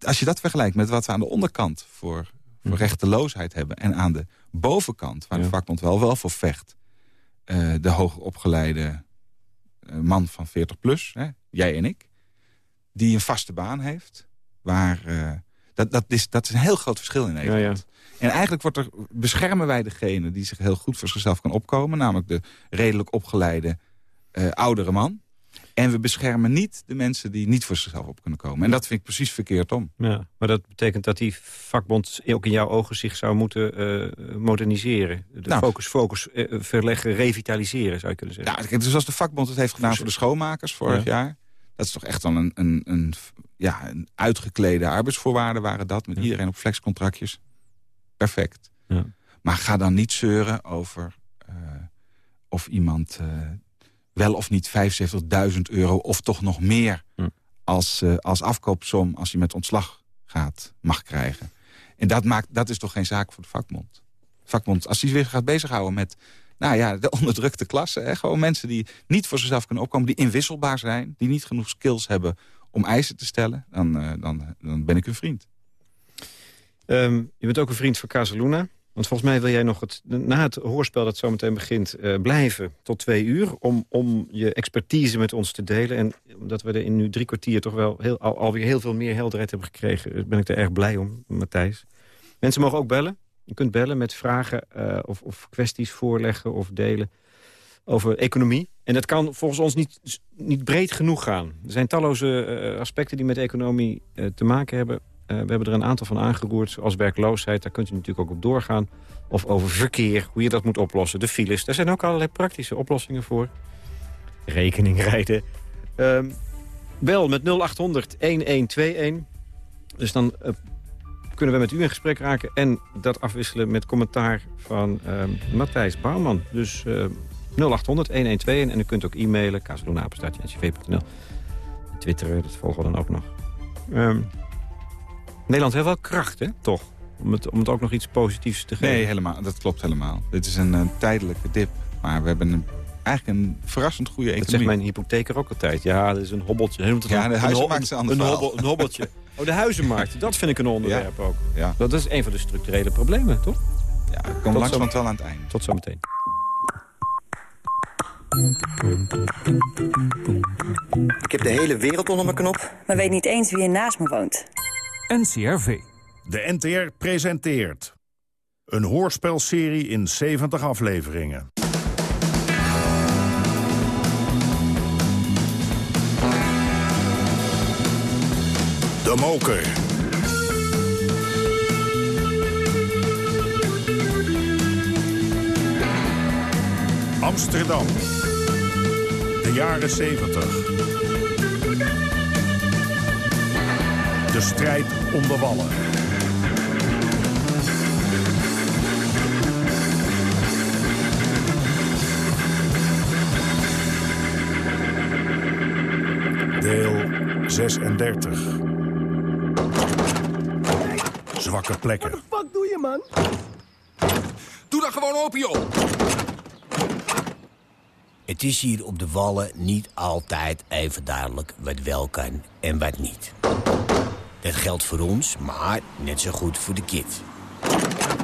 als je dat vergelijkt met wat we aan de onderkant voor, voor hm. rechteloosheid hebben... en aan de bovenkant, waar de vakbond wel, wel voor vecht... Uh, de hoogopgeleide uh, man van 40 plus, hè, jij en ik... die een vaste baan heeft, waar... Uh, dat, dat, is, dat is een heel groot verschil in Nederland. Ja, en eigenlijk wordt er, beschermen wij degene die zich heel goed voor zichzelf kan opkomen. Namelijk de redelijk opgeleide uh, oudere man. En we beschermen niet de mensen die niet voor zichzelf op kunnen komen. En dat vind ik precies verkeerd om. Ja, maar dat betekent dat die vakbond ook in jouw ogen zich zou moeten uh, moderniseren. De nou, focus, focus uh, verleggen, revitaliseren zou je kunnen zeggen. Ja, dus als de vakbond het heeft gedaan voor de schoonmakers vorig jaar... dat is toch echt dan een, een, een, ja, een uitgeklede arbeidsvoorwaarden waren dat... met iedereen op flexcontractjes perfect. Ja. Maar ga dan niet zeuren over uh, of iemand uh, wel of niet 75.000 euro of toch nog meer... Als, uh, als afkoopsom als je met ontslag gaat, mag krijgen. En dat, maakt, dat is toch geen zaak voor de vakbond. vakbond als hij weer gaat bezighouden met nou ja, de onderdrukte klasse. Hè? Gewoon mensen die niet voor zichzelf kunnen opkomen, die inwisselbaar zijn... die niet genoeg skills hebben om eisen te stellen, dan, uh, dan, dan ben ik een vriend. Um, je bent ook een vriend van Casaluna. Want volgens mij wil jij nog het, na het hoorspel dat zometeen begint... Uh, blijven tot twee uur om, om je expertise met ons te delen. En omdat we er in nu drie kwartier toch wel heel, al, alweer heel veel meer helderheid hebben gekregen... ben ik er erg blij om, Matthijs. Mensen mogen ook bellen. Je kunt bellen met vragen uh, of, of kwesties voorleggen of delen over economie. En dat kan volgens ons niet, niet breed genoeg gaan. Er zijn talloze uh, aspecten die met economie uh, te maken hebben. we hebben er een aantal van aangeroerd, zoals werkloosheid. Daar kunt u natuurlijk ook op doorgaan. Of over verkeer, hoe je dat moet oplossen. De files, daar zijn ook allerlei praktische oplossingen voor. Rekening rijden. Um, bel met 0800 1121. Dus dan kunnen we met u in gesprek raken... en dat afwisselen met commentaar van uh, Matthijs Bouwman. Dus uh, 0800 1121 en u kunt ook e-mailen... kazeloenapenstaatje.ncv.nl Twitteren, dat volgen we dan ook nog. Um, Nederland heeft wel kracht, hè? Toch? Om het, om het ook nog iets positiefs te geven. Nee, helemaal. Dat klopt helemaal. Dit is een, een tijdelijke dip. Maar we hebben een, eigenlijk een verrassend goede economie. Dat zegt mijn hypotheker ook altijd. Ja, dat is een hobbeltje. Ja, de huizenmarkt is een, een, hobbel, een hobbeltje. Oh, de huizenmarkt. Dat vind ik een onderwerp ook. Ja. Dat is een van de structurele problemen, toch? Ja, ik kom langzamerhand wel aan het eind. Tot zometeen. Ik heb de hele wereld onder mijn knop. Maar weet niet eens wie er naast me woont. NCRV. De NTR presenteert. Een hoorspelserie in 70 afleveringen. De Moker. Amsterdam. De jaren 70. De strijd om de wallen. Deel 36. Zwakke plekken. Wat de fuck doe je, man? Doe dat gewoon open, joh! Het is hier op de Wallen niet altijd even duidelijk wat wel kan en wat niet. Dat geldt voor ons, maar net zo goed voor de kid.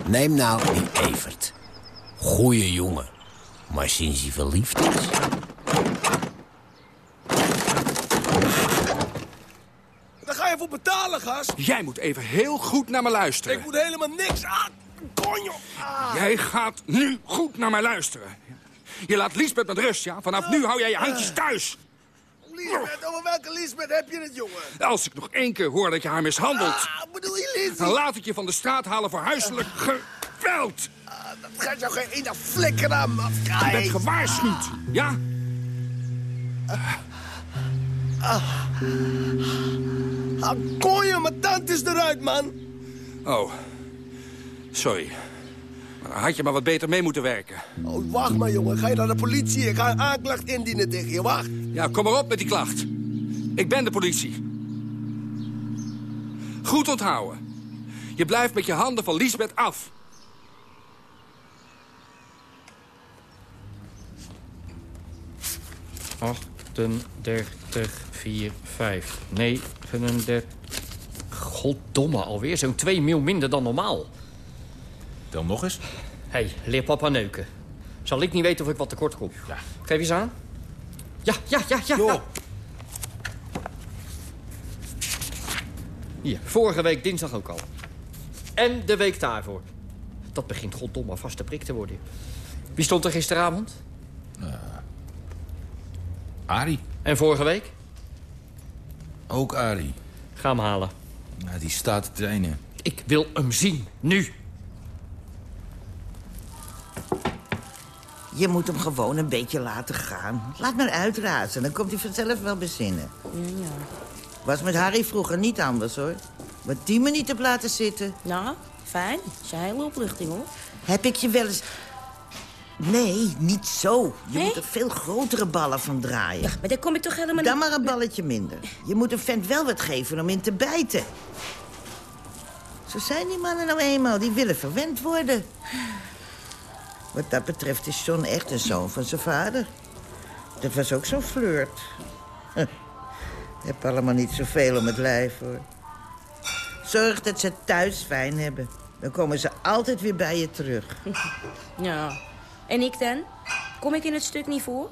Neem nou die Evert. Goeie jongen. Maar sinds hij verliefd is... Betalen, gast. Jij moet even heel goed naar me luisteren. Ik moet helemaal niks aan. Konjo. Ah. Jij gaat nu goed naar mij luisteren. Je laat Liesbeth met rust, ja? Vanaf nu hou jij je handjes thuis. Liesbeth, over welke Liesbeth heb je het, jongen? Als ik nog één keer hoor dat je haar mishandelt... Ah, bedoel je Lies? Dan laat ik je van de straat halen voor huiselijk geweld. Ah, dat gaat jou geen ene flikker aan, man. Je bent gewaarschuwd, ja? Ah, kon je, mijn tand is eruit, man. Oh, sorry. Maar dan had je maar wat beter mee moeten werken. Oh, wacht maar, jongen. Ga je naar de politie? Ik ga een aanklacht indienen tegen je. Wacht. Ja, kom maar op met die klacht. Ik ben de politie. Goed onthouden. Je blijft met je handen van Liesbeth af. Achtendertig, vier, vijf, negenendertig... Goddomme, alweer zo'n 2 mil minder dan normaal. Tel nog eens. Hé, hey, leer papa neuken. Zal ik niet weten of ik wat tekort kom? Ja. Geef eens aan. Ja, ja, ja, ja. Hier, vorige week dinsdag ook al. En de week daarvoor. Dat begint goddomme vaste prik te worden. Wie stond er gisteravond? Uh, Arie. En vorige week? Ook Arie. Ga hem halen. Nou, die staat te trainen. Ik wil hem zien. Nu. Je moet hem gewoon een beetje laten gaan. Laat maar uitrazen, dan komt hij vanzelf wel bezinnen. Ja. Was met Harry vroeger niet anders, hoor. Wat die me niet heb laten zitten. Nou, fijn. Dat is een hele opluchting, hoor. Heb ik je wel eens... Nee, niet zo. Je moet er veel grotere ballen van draaien. Ja, maar daar kom ik toch helemaal Dan niet... maar een balletje minder. Je moet een vent wel wat geven om in te bijten. Zo zijn die mannen nou eenmaal. Die willen verwend worden. Wat dat betreft is John echt een zoon van zijn vader. Dat was ook zo'n flirt. Huh. Heb allemaal niet zoveel om het lijf, hoor. Zorg dat ze thuis fijn hebben. Dan komen ze altijd weer bij je terug. Ja. En ik dan? Kom ik in het stuk niet voor?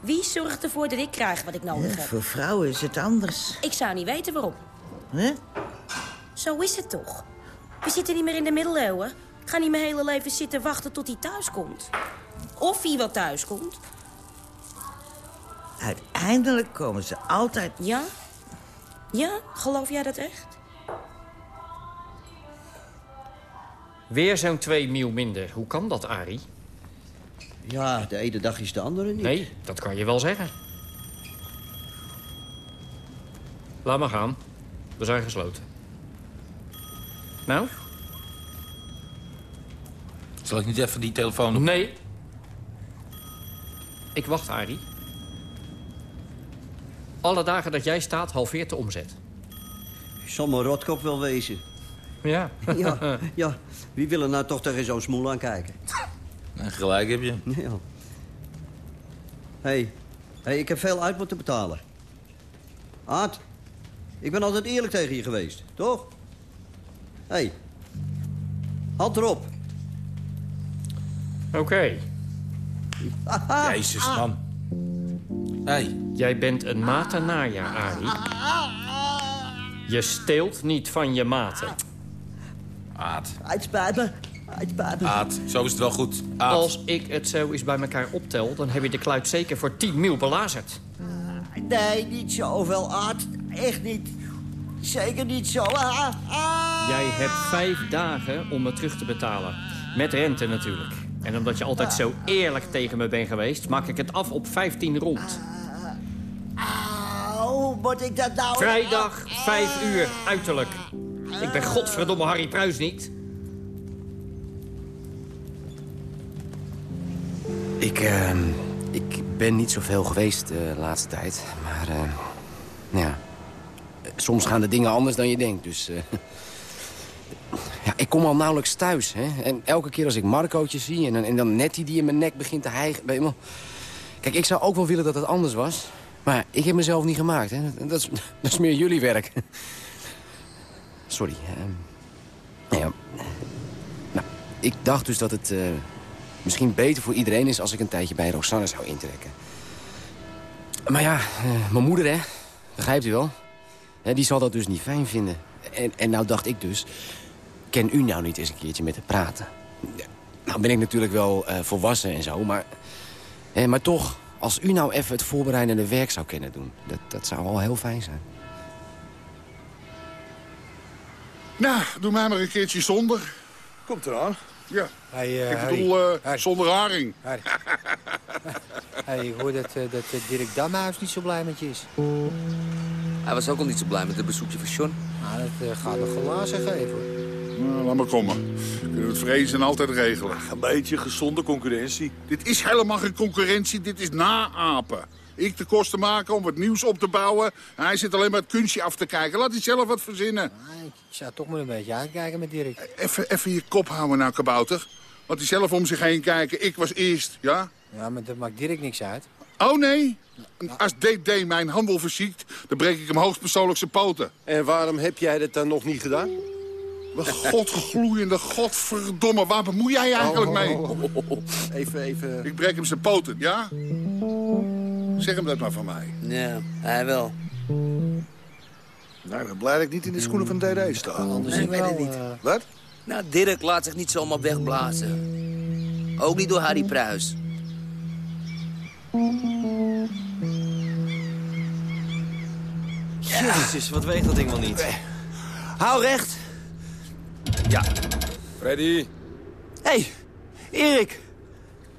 Wie zorgt ervoor dat ik krijg wat ik nodig Ja, heb? voor vrouwen is het anders. Ik zou niet weten waarom. Hè? Zo is het toch? We zitten niet meer in de middeleeuwen. Ik ga niet mijn hele leven zitten wachten tot hij thuis komt. Of hij wel thuis komt. Uiteindelijk komen ze altijd... Ja? Ja? Geloof jij dat echt? Weer zo'n twee mil minder. Hoe kan dat, Arie? Ja, de ene dag is de andere niet. Nee, dat kan je wel zeggen. Laat maar gaan. We zijn gesloten. Nou? Zal ik niet even die telefoon op? Nee. Ik wacht, Arie. Alle dagen dat jij staat, halveert de omzet. Zal mijn rotkop wel wezen. Ja. ja, ja. Wie wil er nou toch tegen zo'n smoel aan kijken? En gelijk heb je. Ja. hey. hey, ik heb veel uit moeten betalen. Aad, ik ben altijd eerlijk tegen je geweest, toch? hey. hand erop. Oké. Jezus, man. Hey. Jij bent een matenaar, Arie. Je steelt niet van je maten. Aad. Het spijt me. Het spijt me. Aad, zo is het wel goed. Aad. Als ik het zo eens bij elkaar optel... dan heb je de kluit zeker voor 10 mil belazerd. Nee, niet zoveel, Aad. Echt niet. Zeker niet zo. Ah, ah. Jij hebt vijf dagen om me terug te betalen. Met rente natuurlijk. En omdat je altijd zo eerlijk tegen me bent geweest... maak ik het af op 15 rond. Hoe moet ik dat nou... Vrijdag, 5 uur, uiterlijk. Ik ben godverdomme Harry Pruis niet. Ik, ehm, ik ben niet zoveel geweest de laatste tijd. Maar, eh, nou ja... Soms gaan de dingen anders dan je denkt, dus... eh, ja, ik kom al nauwelijks thuis, hè. En elke keer als ik Marcootje zie... en en dan Nettie die in mijn nek begint te hijgen... Kijk, ik zou ook wel willen dat het anders was. Maar ik heb mezelf niet gemaakt, hè. Dat, dat is meer jullie werk. Sorry. ehm. nou ja, nou, ik dacht dus dat het eh, misschien beter voor iedereen is... als ik een tijdje bij Rosanne zou intrekken. Maar ja, eh, mijn moeder, hè. Begrijpt u wel? Hè, die zal dat dus niet fijn vinden. En, en nou dacht ik dus... ken u nou niet eens een keertje met haar praten? Nou ben ik natuurlijk wel eh, volwassen en zo, maar... hè, maar toch, als u nou even het voorbereidende werk zou kunnen doen... dat, dat zou wel heel fijn zijn. Nou, doe mij maar een keertje zonder. Komt eraan. Ja. Hey, ik bedoel, eh, zonder haring. Hey, ik hoor dat, eh, dat Dirk Damhuis niet zo blij met je is. Hij was ook al niet zo blij met het bezoekje van John. Nou, dat gaat nog glazen geven. Nou, laat maar komen. We kunnen het vrezen altijd regelen. Een beetje gezonde concurrentie. Dit is helemaal geen concurrentie, dit is naapen. Ik de kosten maken om wat nieuws op te bouwen. En hij zit alleen maar het kunstje af te kijken. Laat hij zelf wat verzinnen. Ik zou toch maar een beetje uitkijken met Dirk. Even, even je kop houden nou, kabouter. Laat hij zelf om zich heen kijken. Ik was eerst, ja? Ja, maar dat maakt Dirk niks uit. Oh nee? Als DD mijn handel verziekt, dan breek ik hem hoogstpersoonlijk zijn poten. En waarom heb jij dat dan nog niet gedaan? Godgloeiende, godverdomme, waar bemoei jij je eigenlijk mee? Even, even... Ik breek hem zijn poten, ja? Zeg hem dat maar van mij. Ja, hij wel. Nou, ik ben blij dat ik niet in de schoenen van DD sta. Anders ik weet het niet. Wat? Nou, Dirk laat zich niet zomaar wegblazen. Ook niet door Harry Pruis. Jezus, wat weegt dat ding wel niet? Hou recht. Ja. Freddy. hey, Erik.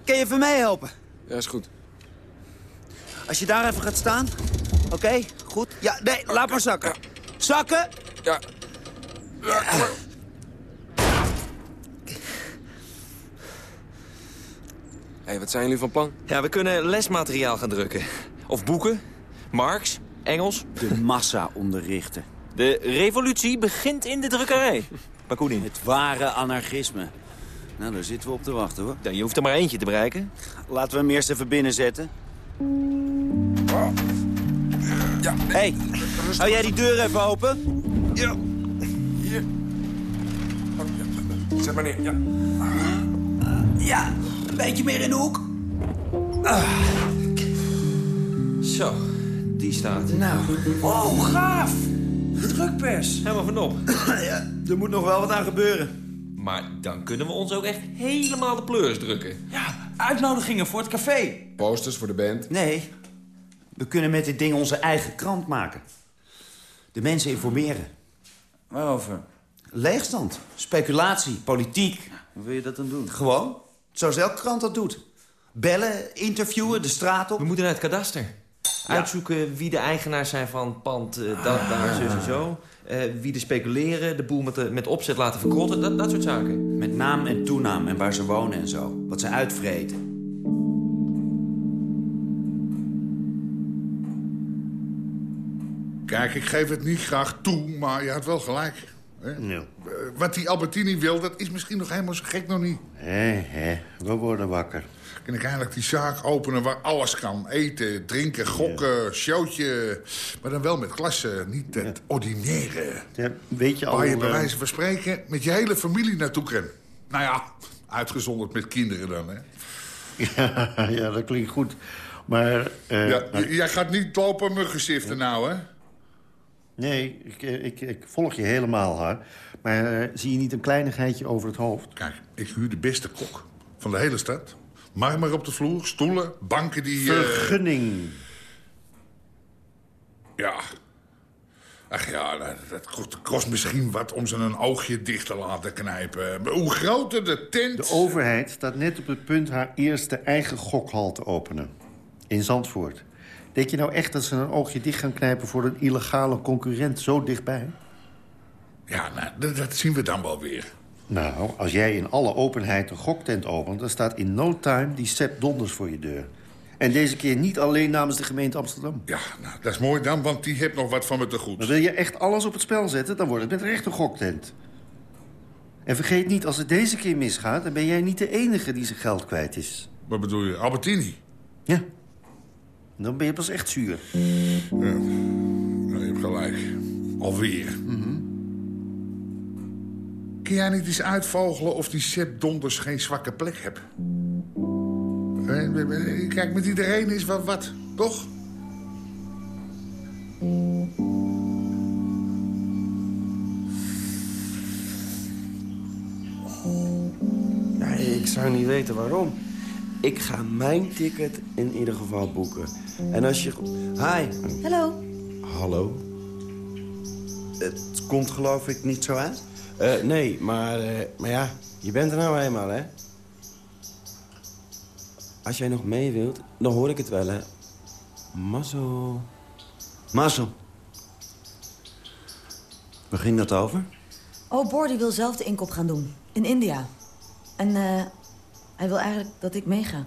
Kan je even meehelpen? Ja, is goed. Als je daar even gaat staan. Oké, goed. Ja, nee, laat maar zakken. Zakken. Ja. hey, wat zijn jullie van plan? Ja, we kunnen lesmateriaal gaan drukken. Of boeken. Marx, Engels. De massa onderrichten. De revolutie begint in de drukkerij. Bakunin. Het ware anarchisme. Nou, daar zitten we op te wachten, hoor. Ja, je hoeft er maar eentje te bereiken. Laten we hem eerst even binnenzetten. Ja. Hé, hey, hou jij die deur even open? Ja. Hier. Zet maar neer, ja. Ja, een beetje meer in de hoek. Ah. Zo, die staat. Nou, oh, gaaf. Drukpers. Helemaal van op. ja, er moet nog wel wat aan gebeuren. Maar dan kunnen we ons ook echt helemaal de pleurs drukken. Ja, uitnodigingen voor het café. Posters voor de band. Nee, we kunnen met dit ding onze eigen krant maken. De mensen informeren. Waarover? Leegstand, speculatie, politiek. Hoe wil je dat dan doen? Gewoon, zoals elke krant dat doet. Bellen, interviewen, de straat op. We moeten naar het kadaster. Uitzoeken wie de eigenaars zijn van pand, uh, dat, daar, zo en zo. Uh, wie de speculeren, de boel met, de, met opzet laten verkrotten, dat, dat soort zaken. Met naam en toenaam en waar ze wonen en zo. Wat ze uitvreten. Kijk, ik geef het niet graag toe, maar je had wel gelijk. Hè? Uh, wat die Albertini wil, dat is misschien nog helemaal zo gek nog niet. Hé, hé, we worden wakker. Kan ik eigenlijk die zaak openen waar alles kan. Eten, drinken, gokken, ja. showtje. Maar dan wel met klasse, niet het ja. ordinaire. Ja, weet je al... Waar je bij wijze van spreken met je hele familie naartoe kan. Nou ja, uitgezonderd met kinderen dan, hè. Ja, ja dat klinkt goed. Maar... Uh, ja, jij gaat niet lopen muggensiften nou, hè? Nee, ik, ik, ik, volg je helemaal, haar. Maar uh, zie je niet een kleinigheidje over het hoofd? Kijk, ik huur de beste kok van de hele stad. Marmer op de vloer, stoelen, banken die... Vergunning. Uh... Ja. Ach ja, dat kost misschien wat om ze een oogje dicht te laten knijpen. Maar hoe groter de tent... De overheid staat net op het punt haar eerste eigen gokhal te openen. In Zandvoort. Denk je nou echt dat ze een oogje dicht gaan knijpen... voor een illegale concurrent zo dichtbij? Ja, nou, dat, dat zien we dan wel weer. Nou, als jij in alle openheid een goktent opent... dan staat in no time die Sepp Donders voor je deur. En deze keer niet alleen namens de gemeente Amsterdam. Ja, nou, dat is mooi dan, want die heeft nog wat van me te goed. Maar wil je echt alles op het spel zetten, dan wordt het met recht een goktent. En vergeet niet, als het deze keer misgaat... dan ben jij niet de enige die zijn geld kwijt is. Wat bedoel je, Albertini? Ja. Dan ben je pas echt zuur. Ja, je hebt gelijk. Alweer. Mm -hmm. Kun jij niet eens uitvogelen of die Sepp Donders geen zwakke plek heeft? Kijk, met iedereen is wat, wat toch? Nee, ik zou niet weten waarom. Ik ga mijn ticket in ieder geval boeken. En als je... Hi. Hallo. Hallo. Het komt geloof ik niet zo uit? Uh, nee, maar, uh, maar ja, je bent er nou eenmaal, hè? Als jij nog mee wilt, dan hoor ik het wel, hè? Mazzel. Mazzel. Waar ging dat over? Oh, Bordy wil zelf de inkop gaan doen. In India. En uh, hij wil eigenlijk dat ik meega.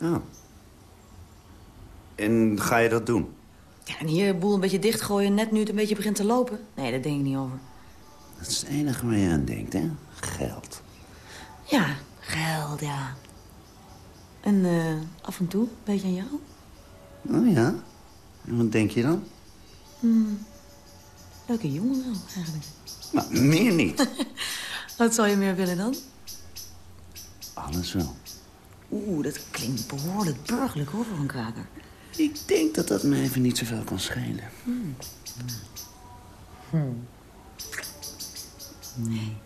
Oh. En ga je dat doen? Ja, en hier de boel een beetje dichtgooien... net nu het een beetje begint te lopen? Nee, daar denk ik niet over. Dat is het enige waar je aan denkt, hè? Geld. Ja, geld, ja. En uh, af en toe een beetje aan jou. Oh ja? En wat denk je dan? Hmm. Leuke jongen wel, eigenlijk. Maar meer niet. wat zou je meer willen dan? Alles wel. Oeh, dat klinkt behoorlijk burgerlijk, hoor, voor een kraker. Ik denk dat dat me even niet zoveel kan schelen. Hmm. Hmm. Nee.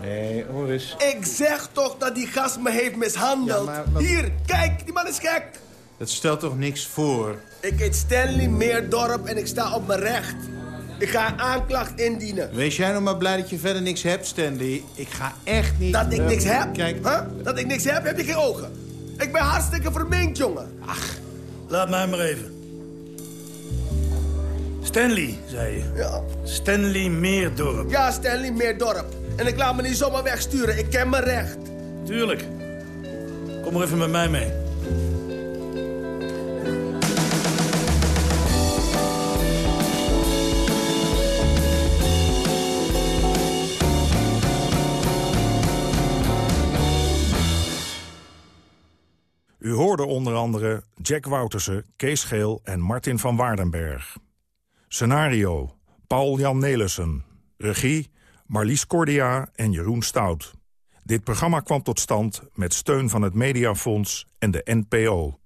Nee, hoor eens. Ik zeg toch dat die gast me heeft mishandeld. Ja, maar- Hier, kijk, die man is gek. Dat stelt toch niks voor? Ik heet Stanley Meerdorp en ik sta op mijn recht. Ik ga een aanklacht indienen. Wees jij nog maar blij dat je verder niks hebt, Stanley. Ik ga echt niet... Dat ik niks heb? Kijk, Huh? Dat ik niks heb? Heb je geen ogen? Ik ben hartstikke verminkt, jongen. Ach. Laat mij maar even. Stanley, zei je? Ja. Stanley Meerdorp. Ja, Stanley Meerdorp. En ik laat me niet zomaar wegsturen. Ik ken mijn recht. Tuurlijk. Kom maar even met mij mee. U hoorde onder andere Jack Woutersen, Kees Geel en Martin van Waardenberg. Scenario, Paul-Jan Nelissen. Regie, Marlies Cordia en Jeroen Stout. Dit programma kwam tot stand met steun van het Mediafonds en de NPO.